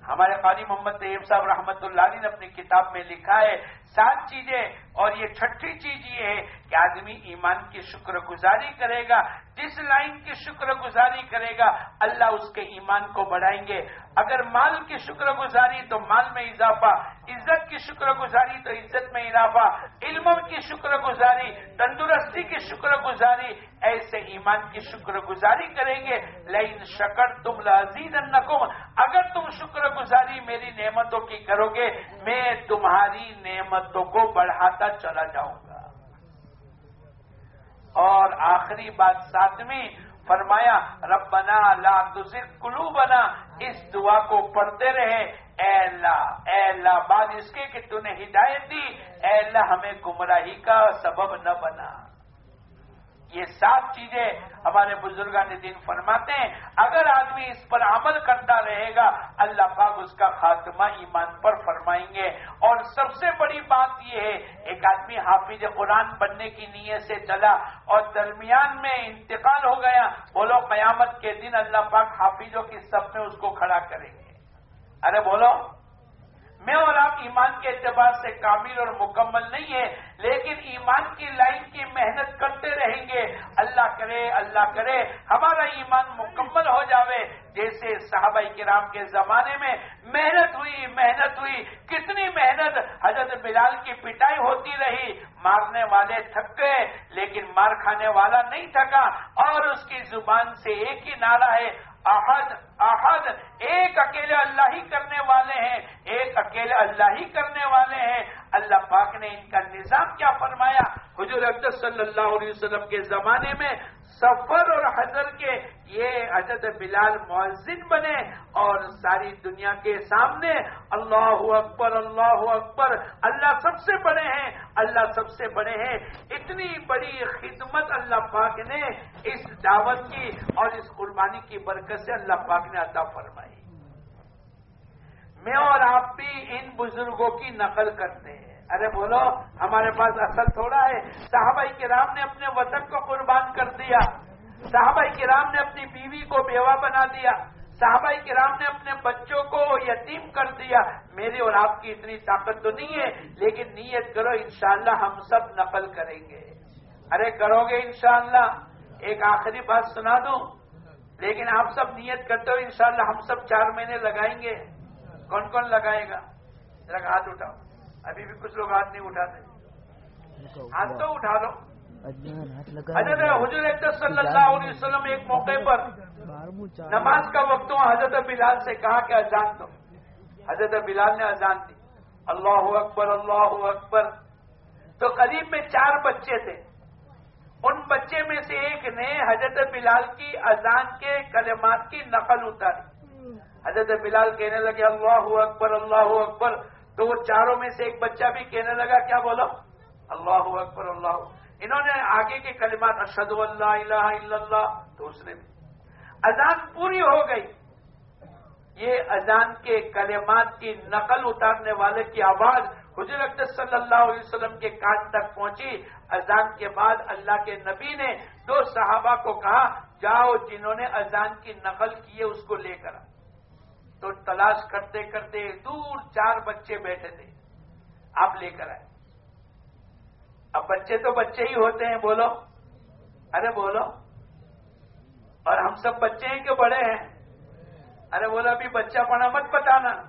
ہمارے قاری محمد طیب صاحب رحمت اللہ علی نے اپنی کتاب میں لکھا ہے سات چیزیں اور یہ چھٹی چیز یہ ہے کہ آدمی ایمان کی شکر گزاری کرے گا، جس لائن کی شکر گزاری کرے گا، اللہ اس کے ایمان کو بڑھائیں گے۔ اگر مال کی شکر گزاری تو مال میں اضافہ، عزت کی شکر گزاری تو عزت میں اضافہ علم کی شکر گزاری، تندرستی کی شکر گزاری، ایسے ایمان کی شکر گزاری کریں گے۔ لیکن شکر تم لذیذ اگر تم شکر گزاری میری نعمتوں کی کرو گے، میں تمہاری نعمت نعمتوں کو بڑھاتا چلا جاؤں گا۔ اور آخری بات ساتویں، فرمایا رب بنا لا کلو بنا اس دعا کو پڑھتے رہے۔ اے اللہ اے اللہ، بعد اس کے کہ تو نے ہدایت دی۔ اے اللہ، ہمیں گمراہی کا سبب نہ بنا۔ یہ سات چیزیں ہمارے بزرگان دین فرماتے ہیں۔ اگر آدمی اس پر عمل کرتا رہے گا، اللہ پاک اس کا خاتمہ ایمان پر فرمائیں گے۔ اور سب سے بڑی بات یہ ہے، ایک آدمی حافظ قرآن بننے کی نیت سے چلا اور درمیان میں انتقال ہو گیا، بولو قیامت کے دن اللہ پاک حافظوں کی سب میں اس کو کھڑا کریں گے۔ ارے بولو، میں اور آپ ایمان کے اعتبار سے کامل اور مکمل نہیں ہے لیکن ایمان کی لائن کی محنت کرتے رہیں گے۔ اللہ کرے اللہ کرے، ہمارا ایمان مکمل ہو جاوے۔ جیسے صحابہ کرام کے زمانے میں محنت ہوئی محنت ہوئی۔ کتنی محنت۔ حضرت بلال کی پٹائی ہوتی رہی۔ مارنے والے تھک گئے، لیکن مار کھانے والا نہیں تھکا۔ اور اس کی زبان سے ایک ہی نعرہ ہے، احد احد۔ ایک اکیلے اللہ ہی کرنے والے ہیں۔ ایک اکیلے اللہ ہی کرنے والے ہیں۔ اللہ پاک نے ان کا نظام کیا فرمایا؟ حضور اکثر صلی اللہ علیہ وسلم کے زمانے میں سفر اور حضر کے یہ حضرت بلال معذن بنے اور ساری دنیا کے سامنے اللہ اکبر اللہ اکبر، اللہ سب سے بڑے ہیں، اللہ سب سے بڑے ہیں۔ اتنی بڑی خدمت اللہ پاک نے اس دعوت کی اور اس قربانی کی برکت سے اللہ پاک نے عطا فرمائی۔ میں اور آپ بھی ان بزرگوں کی نقل کرتے ہیں۔ ارے بولو، ہمارے پاس اصل تھوڑا ہے۔ صحابہ کرام نے اپنے وطن کو قربان کر دیا۔ صحابہ کرام نے اپنی بیوی کو بیوہ بنا دیا۔ صحابہ کرام نے اپنے بچوں کو یتیم کر دیا۔ میری اور آپ کی اتنی طاقت تو نہیں ہے، لیکن نیت کرو، انشاءاللہ ہم سب نقل کریں گے۔ ارے کرو گے، انشاءاللہ۔ ایک آخری بات سنا دوں۔ لیکن آپ سب نیت کرتے ہو، انشاءاللہ ہم سب چار مہینے لگائیں گے۔ کون کون لگائے گا؟ ذرا ہاتھ اٹھاؤ۔ ابھی بھی کچھ لوگ ہاتھ نہیں اٹھاتے۔ ہاتھ تو اٹھا لو۔ حضرت حضور صلی اللہ علیہ وسلم ایک موقع پر نماز کا وقت حضرت بلال سے کہا کہ اذان دو۔ حضرت بلال نے اذان دی۔ اللہ اکبر اللہ اکبر۔ تو قریب میں چار بچے تھے۔ ان بچے میں سے ایک نے حضرت بلال کی اذان کے کلمات کی نقل اتاری۔ حضرت بلال کہنے لگے، اللہ اکبر اللہ اکبر۔ تو وہ چاروں میں سے ایک بچہ بھی کہنے لگا، کیا بولو؟ اللہ اکبر، اللہ۔ انہوں نے آگے کے کلمات اشد اللہ الہ الا اللہ، تو اس نے بھی۔ اذان پوری ہو گئی۔ یہ اذان کے کلمات کی نقل اتارنے والے کی آواز حضور اکتر صلی اللہ علیہ وسلم کے کان تک پہنچی۔ اذان کے بعد اللہ کے نبی نے دو صحابہ کو کہا، جاؤ جنہوں نے اذان کی نقل کی ہے، اس کو لے کر تو تلاش کرتے کرتے دور چار بچے بیٹھے تھے۔ آپ لے کر آئے۔ اب بچے تو بچے ہی ہوتے ہیں، بولو۔ ارے بولو۔ اور ہم سب بچے ہیں کہ بڑے ہیں؟ ارے بولو، ابھی بچہ پڑھا مت بتانا۔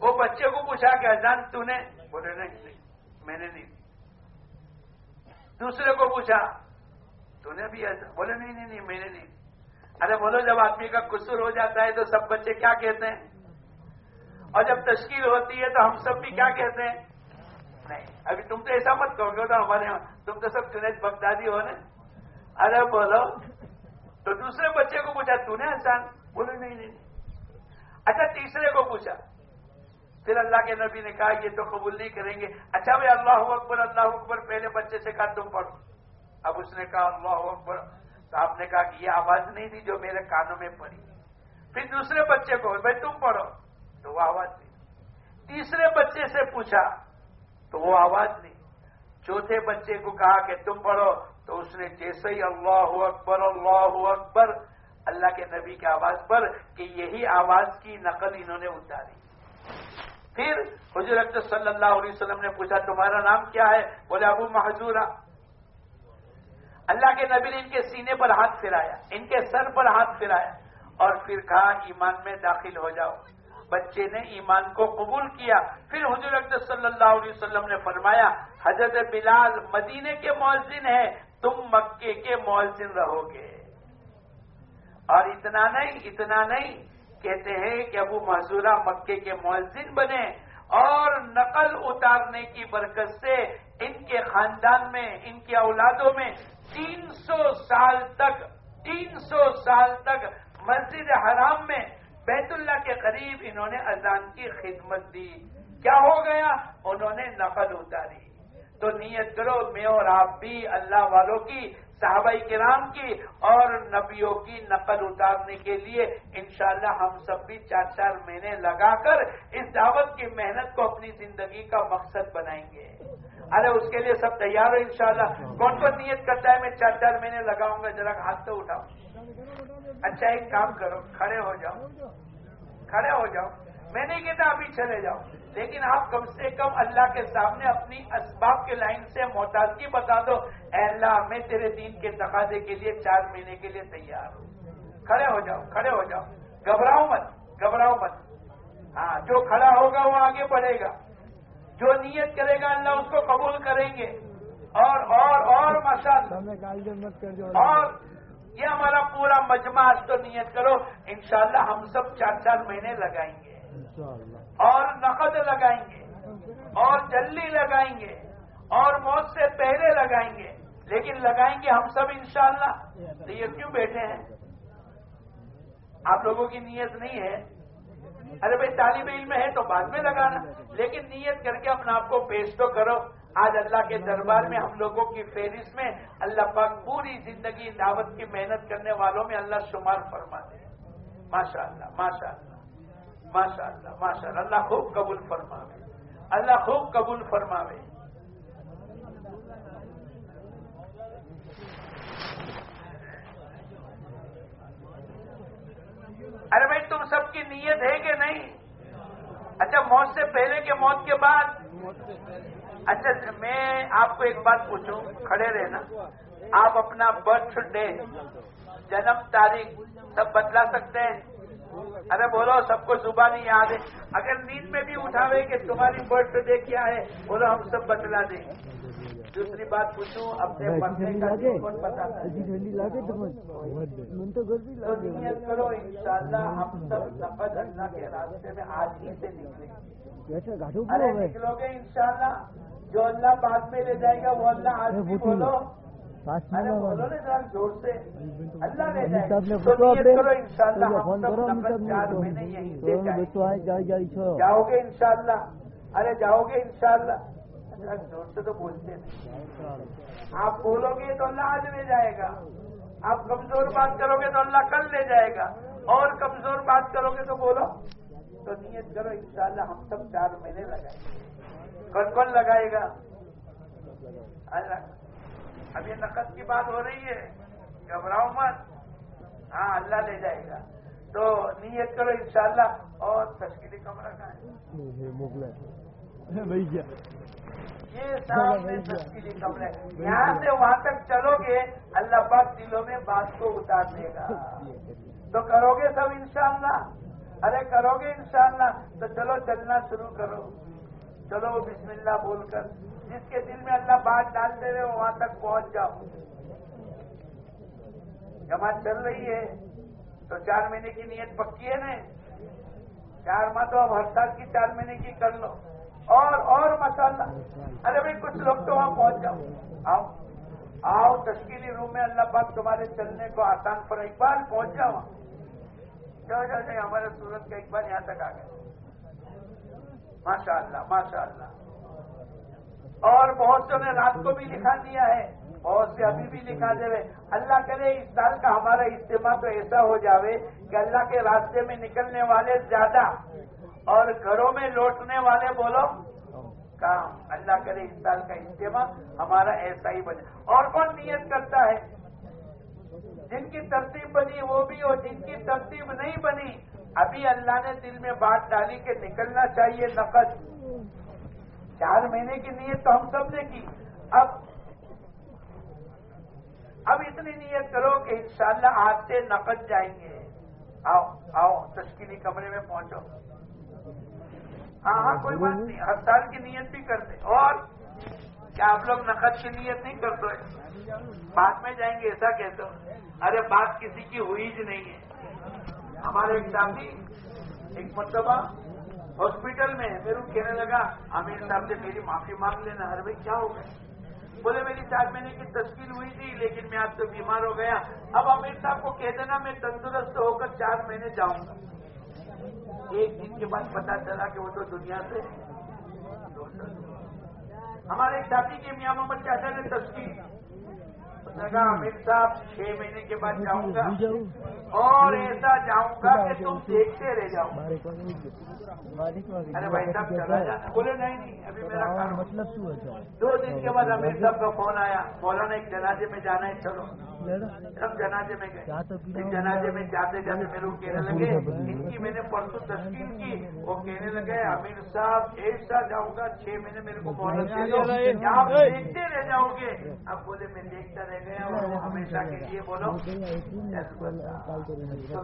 وہ بچے کو پوچھا کہ اذان تو نے؟ بولے، نہیں میں نے نہیں۔ دوسرے کو پوچھا، تو نے بھی بولے، نہیں نہیں نہیں، میں نے نہیں۔ ارے بولو، جب آدمی کا قصور ہو جاتا ہے تو سب بچے کیا کہتے ہیں؟ اور جب تشکیل ہوتی ہے تو ہم سب بھی کیا کہتے ہیں؟ نہیں، ابھی تم تو ایسا مت کہو گے تو ہمارے یہاں تم تو سب چنیج بغدادی ہو نا؟ ارے بولو، تو دوسرے بچے کو پوچھا، تو نے آسان بولے نہیں نہیں۔ اچھا تیسرے کو پوچھا۔ پھر اللہ کے نبی نے کہا، یہ تو قبول نہیں کریں گے۔ اچھا بھائی، اللہ اکبر اللہ اکبر، پہلے بچے سے کہا، تم پڑھو۔ اب اس نے کہا، اللہ اکبر تو آپ نے کہا کہ یہ آواز نہیں تھی جو میرے کانوں میں پڑی۔ پھر دوسرے بچے کو بھائی تم پڑھو۔ تو وہ آواز نہیں تیسرے بچے سے پوچھا، تو وہ آواز نہیں چوتھے بچے کو کہا کہ تم پڑھو۔ تو اس نے جیسے ہی اللہ اکبر اللہ اکبر، اللہ کے نبی کی آواز پر کہ یہی آواز کی نقل انہوں نے اتاری۔ پھر حضرت صلی اللہ علیہ وسلم نے پوچھا، تمہارا نام کیا ہے؟ بولے، ابو محضورہ اللہ کے نبی نے ان کے سینے پر ہاتھ پھرایا ان کے سر پر ہاتھ پھرایا اور پھر کہا، ایمان میں داخل ہو جاؤ۔ بچے نے ایمان کو قبول کیا۔ پھر حضور صلی اللہ علیہ وسلم نے فرمایا، حضرت بلال مدینے کے مؤذن ہیں، تم مکے کے مؤذن رہو گے۔ اور اتنا نہیں اتنا نہیں۔ کہتے ہیں کہ ابو محضورہ مکے کے مؤذن بنے اور نقل اتارنے کی برکت سے ان کے خاندان میں، ان کی اولادوں میں تین سو سال تک، تین سو سال تک مسجد حرام میں بیت اللہ کے قریب انہوں نے اذان کی خدمت دی۔ کیا ہو گیا؟ انہوں نے نقل اتاری۔ تو نیت کرو، میں اور آپ بھی اللہ والوں کی، صحابہ کرام کی اور نبیوں کی نقل اتارنے کے لیے انشاءاللہ ہم سب بھی چار چار مہینے لگا کر اس دعوت کی محنت کو اپنی زندگی کا مقصد بنائیں گے۔ ارے اس کے لیے سب تیار ہو انشاءاللہ۔ کون کون نیت کرتا ہے؟ میں چار چار مہینے لگاؤں گا، ذرا ہاتھ تو اٹھاؤ۔ اچھا ایک کام کرو، کھڑے ہو جاؤ۔ کھڑے ہو جاؤ۔ میں نہیں کہتا ابھی چلے جاؤ، لیکن آپ کم سے کم اللہ کے سامنے اپنی اسباب کے لائن سے محتاجگی بتا دو۔ اے اللہ، میں تیرے دین کے تقاضے کے لیے چار مہینے کے لیے تیار ہوں۔ کھڑے ہو جاؤ، کھڑے ہو جاؤ۔ گھبراؤ مت گھبراؤ مت۔ ہاں جو کھڑا ہوگا وہ آگے بڑھے گا۔ جو نیت کرے گا اللہ اس کو قبول کریں گے۔ اور اور اور ماشاء اور یہ ہمارا پورا مجمع آج تو نیت کرو۔ انشاءاللہ ہم سب چار چار مہینے لگائیں گے۔ اور نقد لگائیں گے۔ اور جلدی لگائیں گے۔ اور موت سے پہلے لگائیں گے۔ لیکن لگائیں گے ہم سب انشاءاللہ۔ تو یہ کیوں بیٹھے ہیں؟ آپ لوگوں کی نیت نہیں ہے۔ ارے بھائی، طالب علم ہے تو بعد میں لگانا۔ لیکن نیت کر کے اپنے آپ کو پیش تو کرو۔ آج اللہ کے دربار میں ہم لوگوں کی فہرست میں اللہ پاک پوری زندگی دعوت کی محنت کرنے والوں میں اللہ شمار فرما دے۔ ماشاء اللہ ماشاء اللہ ماشاء اللہ ماشاء اللہ اللہ خوب قبول فرماوے۔ اللہ خوب قبول فرماوے۔ ارے بھائی، تم سب کی نیت ہے کہ نہیں؟ اچھا موت سے پہلے کے موت کے بعد؟ اچھا میں آپ کو ایک بات پوچھوں، کھڑے رہنا۔ آپ اپنا برتھ ڈے جنم تاریخ سب بدلا سکتے ہیں؟ ارے، بولو، سب کو صبح نہیں یاد ہے۔ اگر نیند میں بھی اٹھاوے کہ تمہاری برتھ ڈے کیا ہے، بولو، ہم سب بدلا دیں۔ دوسری بات پوچھوں اپنے پڑھنے کا کون بتاتا نیت کرو ان شاء اللہ ہم سب نفد اللہ کے راستے میں آج ہی سے نکلیں ارے نکلو گے ان شاء اللہ جو اللہ بعد میں لے جائے گا وہ اللہ آج بھی بولو۔ ارے بولو نا ذرا زور سے۔ اللہ لے جائے۔ کرو ان شاء اللہ ہم سب نفد چار مہینے یہیں سے جاؤ گے ان شاء اللہ ارے جاؤ گے ان اللہ زور سے تو بولتے نہیں آپ بولو گے تو اللہ آج لے جائے گا۔ آپ کمزور بات کرو گے تو اللہ کل لے جائے گا۔ اور کمزور بات کرو گے تو بولو۔ تو نیت کرو، انشاءاللہ ہم سب چار مہینے لگائیں گے۔ کون کون لگائے گا؟ اللہ۔ اب یہ نقد کی بات ہو رہی ہے۔ گھبراؤ مت۔ ہاں اللہ لے جائے گا۔ تو نیت کرو، انشاءاللہ اور تشکیلی کمرہ کا یہ سامنے تشکیلی یہاں سے وہاں تک چلو گے اللہ پاک دلوں میں بات کو اتار دے گا۔ تو کرو گے سب انشاءاللہ۔ ارے کرو گے انشاءاللہ۔ تو چلو چلنا شروع کرو۔ چلو بسم اللہ بول کر جس کے دل میں اللہ بات ڈالتے ہوئے وہاں تک پہنچ جاؤ۔ جماعت چل رہی ہے۔ تو چار مہینے کی نیت پکی ہے نا؟ چار ماہ تو اب ہر سال کی چار مہینے کی کر لو۔ اور اور مسالہ ارے بھائی، کچھ لوگ تو وہاں پہنچ جاؤ۔ آؤ۔ آؤ، تشکیلی روم میں اللہ پاک تمہارے چلنے کو آسان پر اقبال پہنچ جاؤ۔ جاؤ جاؤ جاؤ ہمارے سورت کا اقبال یہاں تک آ گیا ماشاء اللہ ماشاء اللہ اور بہت سے نے رات کو بھی لکھا دیا ہے۔ بہت سے ابھی بھی لکھا دے رہے اللہ کرے، اس سال کا ہمارا اجتماع تو ایسا ہو جاوے کہ اللہ کے راستے میں نکلنے والے زیادہ اور گھروں میں لوٹنے والے بولو کام۔ اللہ کرے اس سال کا اجتماع ہمارا ایسا ہی بنے۔ اور کون نیت کرتا ہے؟ جن کی ترتیب بنی وہ بھی ہو جن کی ترتیب نہیں بنی ابھی اللہ نے دل میں بات ڈالی کہ نکلنا چاہیے نقد۔ چار مہینے کی نیت تو ہم سب نے کی۔ اب اب اتنی نیت کرو کہ انشاءاللہ شاء آج سے نقد جائیں گے۔ آؤ آؤ تشکیلی کمرے میں پہنچو۔ ہاں ہاں کوئی بات نہیں ہر سال کی نیت بھی کرتے۔ اور کیا آپ لوگ نقد کی نیت نہیں کرتے؟ بعد میں جائیں گے، ایسا کہتے ہو۔ ارے، بات کسی کی ہوئی ہی نہیں ہے۔ ہمارے ایک ساتھی جی، ایک مرتبہ ہاسپٹل میں میرے کہنے لگا امیر صاحب سے میری معافی مانگ لینا۔ ارے بھائی، کیا ہو گیا؟ بولے، میری چار مہینے کی تشکیل ہوئی تھی، لیکن میں آپ سے بیمار ہو گیا۔ اب امیر صاحب کو کہہ دینا، میں تندرست ہو کر چار مہینے جاؤں گا۔ ایک دن کے بعد پتا چلا کہ وہ تو دنیا سے ہمارے ساتھی کے میاں محمد چاچا نے تشکیل لگا امیر صاحب چھ مہینے کے بعد جاؤں گا۔ اور ایسا جاؤں گا کہ تم دیکھتے رہ جاؤ۔ ارے بھائی صاحب چلا جانا بولے نہیں نہیں ابھی میرا کام۔ مطلب دو دن کے بعد امیر صاحب کا فون آیا۔ مولانا ایک جنازے میں جانا ہے چلو۔ سب جنازے میں گئے۔ جنازے میں جاتے جاتے میرے کو کہنے لگے ان کی میں نے پرسوں تشکیل کی۔ وہ کہنے لگے امیر صاحب ایک ساتھ جاؤں گا چھ مہینے میرے کو مہلت آپ دیکھتے رہ جاؤ گے۔ اب بولے میں دیکھتا رہ گیا اور وہ ہمیشہ کے لیے بولو۔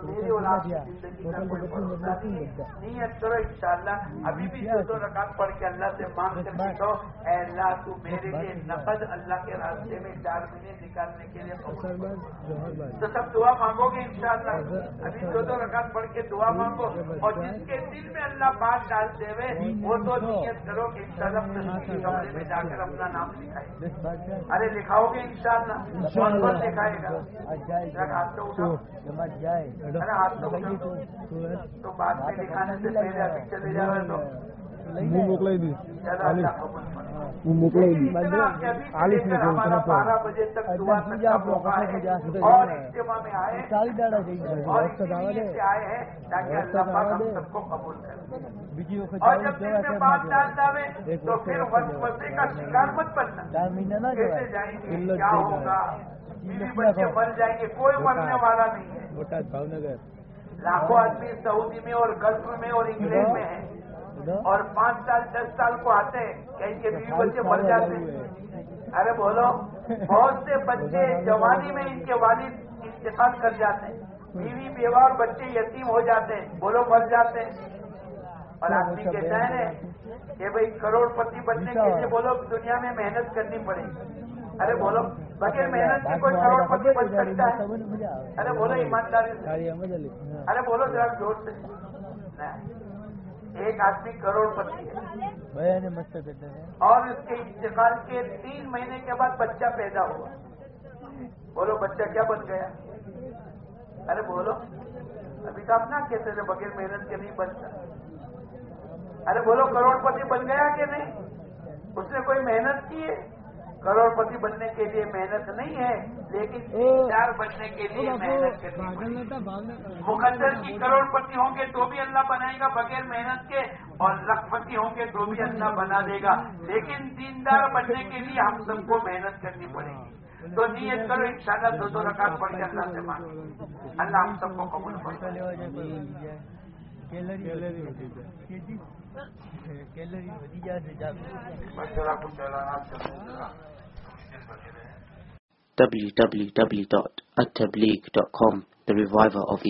میری اور آپ کی زندگی کا کوئی بھروسہ نہیں ہے۔ نیت کرو ان شاء اللہ ابھی بھی دو دو رکعت پڑھ کے اللہ سے مانگ کر پوچھو اے اللہ تو میرے لیے نقد اللہ کے راستے میں چار مہینے نکالنے کے لیے کر۔ تو سب دعا مانگو گے انشاءاللہ۔ ابھی دو دو رکعت پڑھ کے دعا مانگو۔ اور جس کے دل میں اللہ بات ڈال دے ہوئے وہ تو نیت کرو کہ انشاءاللہ تشکیل کمرے میں جا کر اپنا نام لکھائے۔ ارے لکھاؤ گے انشاءاللہ۔ کون کون لکھائے گا؟ ہاتھ تو اٹھاؤ۔ ارے ہاتھ تو تو بعد میں لکھانے سے پہلے ابھی چلے جا رہے تو۔ હું મોકલાઈ દઈશ چلو اللہ قبول فرمائے۔ હું મોકલાઈ لیکن દઈશ اتنا کہ ابھی سے ચાલીસ لے کر મિનિટ ہمارا بارہ بجے تک دعا تک کا موقع ہے اور اجتماع میں آئے ચાલી દાડા થઈ ગયા اور વખત اسی આવે نیت سے آئے ہیں تاکہ اللہ پاک ہم سب کو قبول کرے બીજી વખત اور ચાલીસ جب دل જવા میں કેમ بات ના ڈال જવાય? جاوے ایک تو وقت پھر وقت وسوسے کا شکار مت بننا ચાર મહિના ના کیسے જવાય جائیں گے કિલ્લો کیا થઈ ہوگا જાય بیوی بچے مر جائیں گے کوئی مرنے والا نہیں ہے બોટાદ ભાવનગર لاکھوں آدمی سعودی میں اور گلف میں اور انگلینڈ میں ہیں اور پانچ سال دس سال کو آتے کہ ان کے بیوی بچے مر جاتے ارے بولو بہت سے بچے جوانی میں ان کے والد انتقال کر جاتے ہیں۔ بیوی بیوہ اور بچے یتیم ہو جاتے ہیں۔ بولو مر جاتے ہیں۔ اور آدمی کہتا ہے کہ بھائی کروڑ پتی بننے کے لیے بولو دنیا میں محنت کرنی پڑے۔ گی ارے بولو بغیر محنت کے کوئی کروڑ پتی بن سکتا ہے۔ ارے بولو ایمانداری سے۔ ارے بولو ذرا زور سے۔ ایک آدمی کروڑ پتی ہے اور اس کے انتقال کے تین مہینے کے بعد بچہ پیدا ہوا۔ بولو بچہ کیا بن گیا؟ ارے بولو۔ ابھی تو آپ نہ کہتے تھے بغیر محنت کے نہیں بنتا ارے بولو کروڑ پتی بن گیا کہ نہیں؟ اس نے کوئی محنت کی ہے؟ کروڑ پتی بننے کے لیے محنت نہیں ہے لیکن دیندار بننے کے لیے محنت کرنی پڑے مقدر کی کروڑ پتی ہوں گے تو بھی اللہ بنائے گا بغیر محنت کے اور لکھ پتی ہوں گے تو بھی اللہ بنا دے گا۔ لیکن دیندار بننے کے لیے ہم سب کو محنت کرنی پڑے گی۔ تو نیت کرو ان شاء اللہ دو دو رکعت پڑھ کے اللہ سے مانگو اللہ ہم سب کو قبول પૈસા فرمائے ਕੈਲਰੀ ਵਧੀਆ www.attableek.com, the reviver of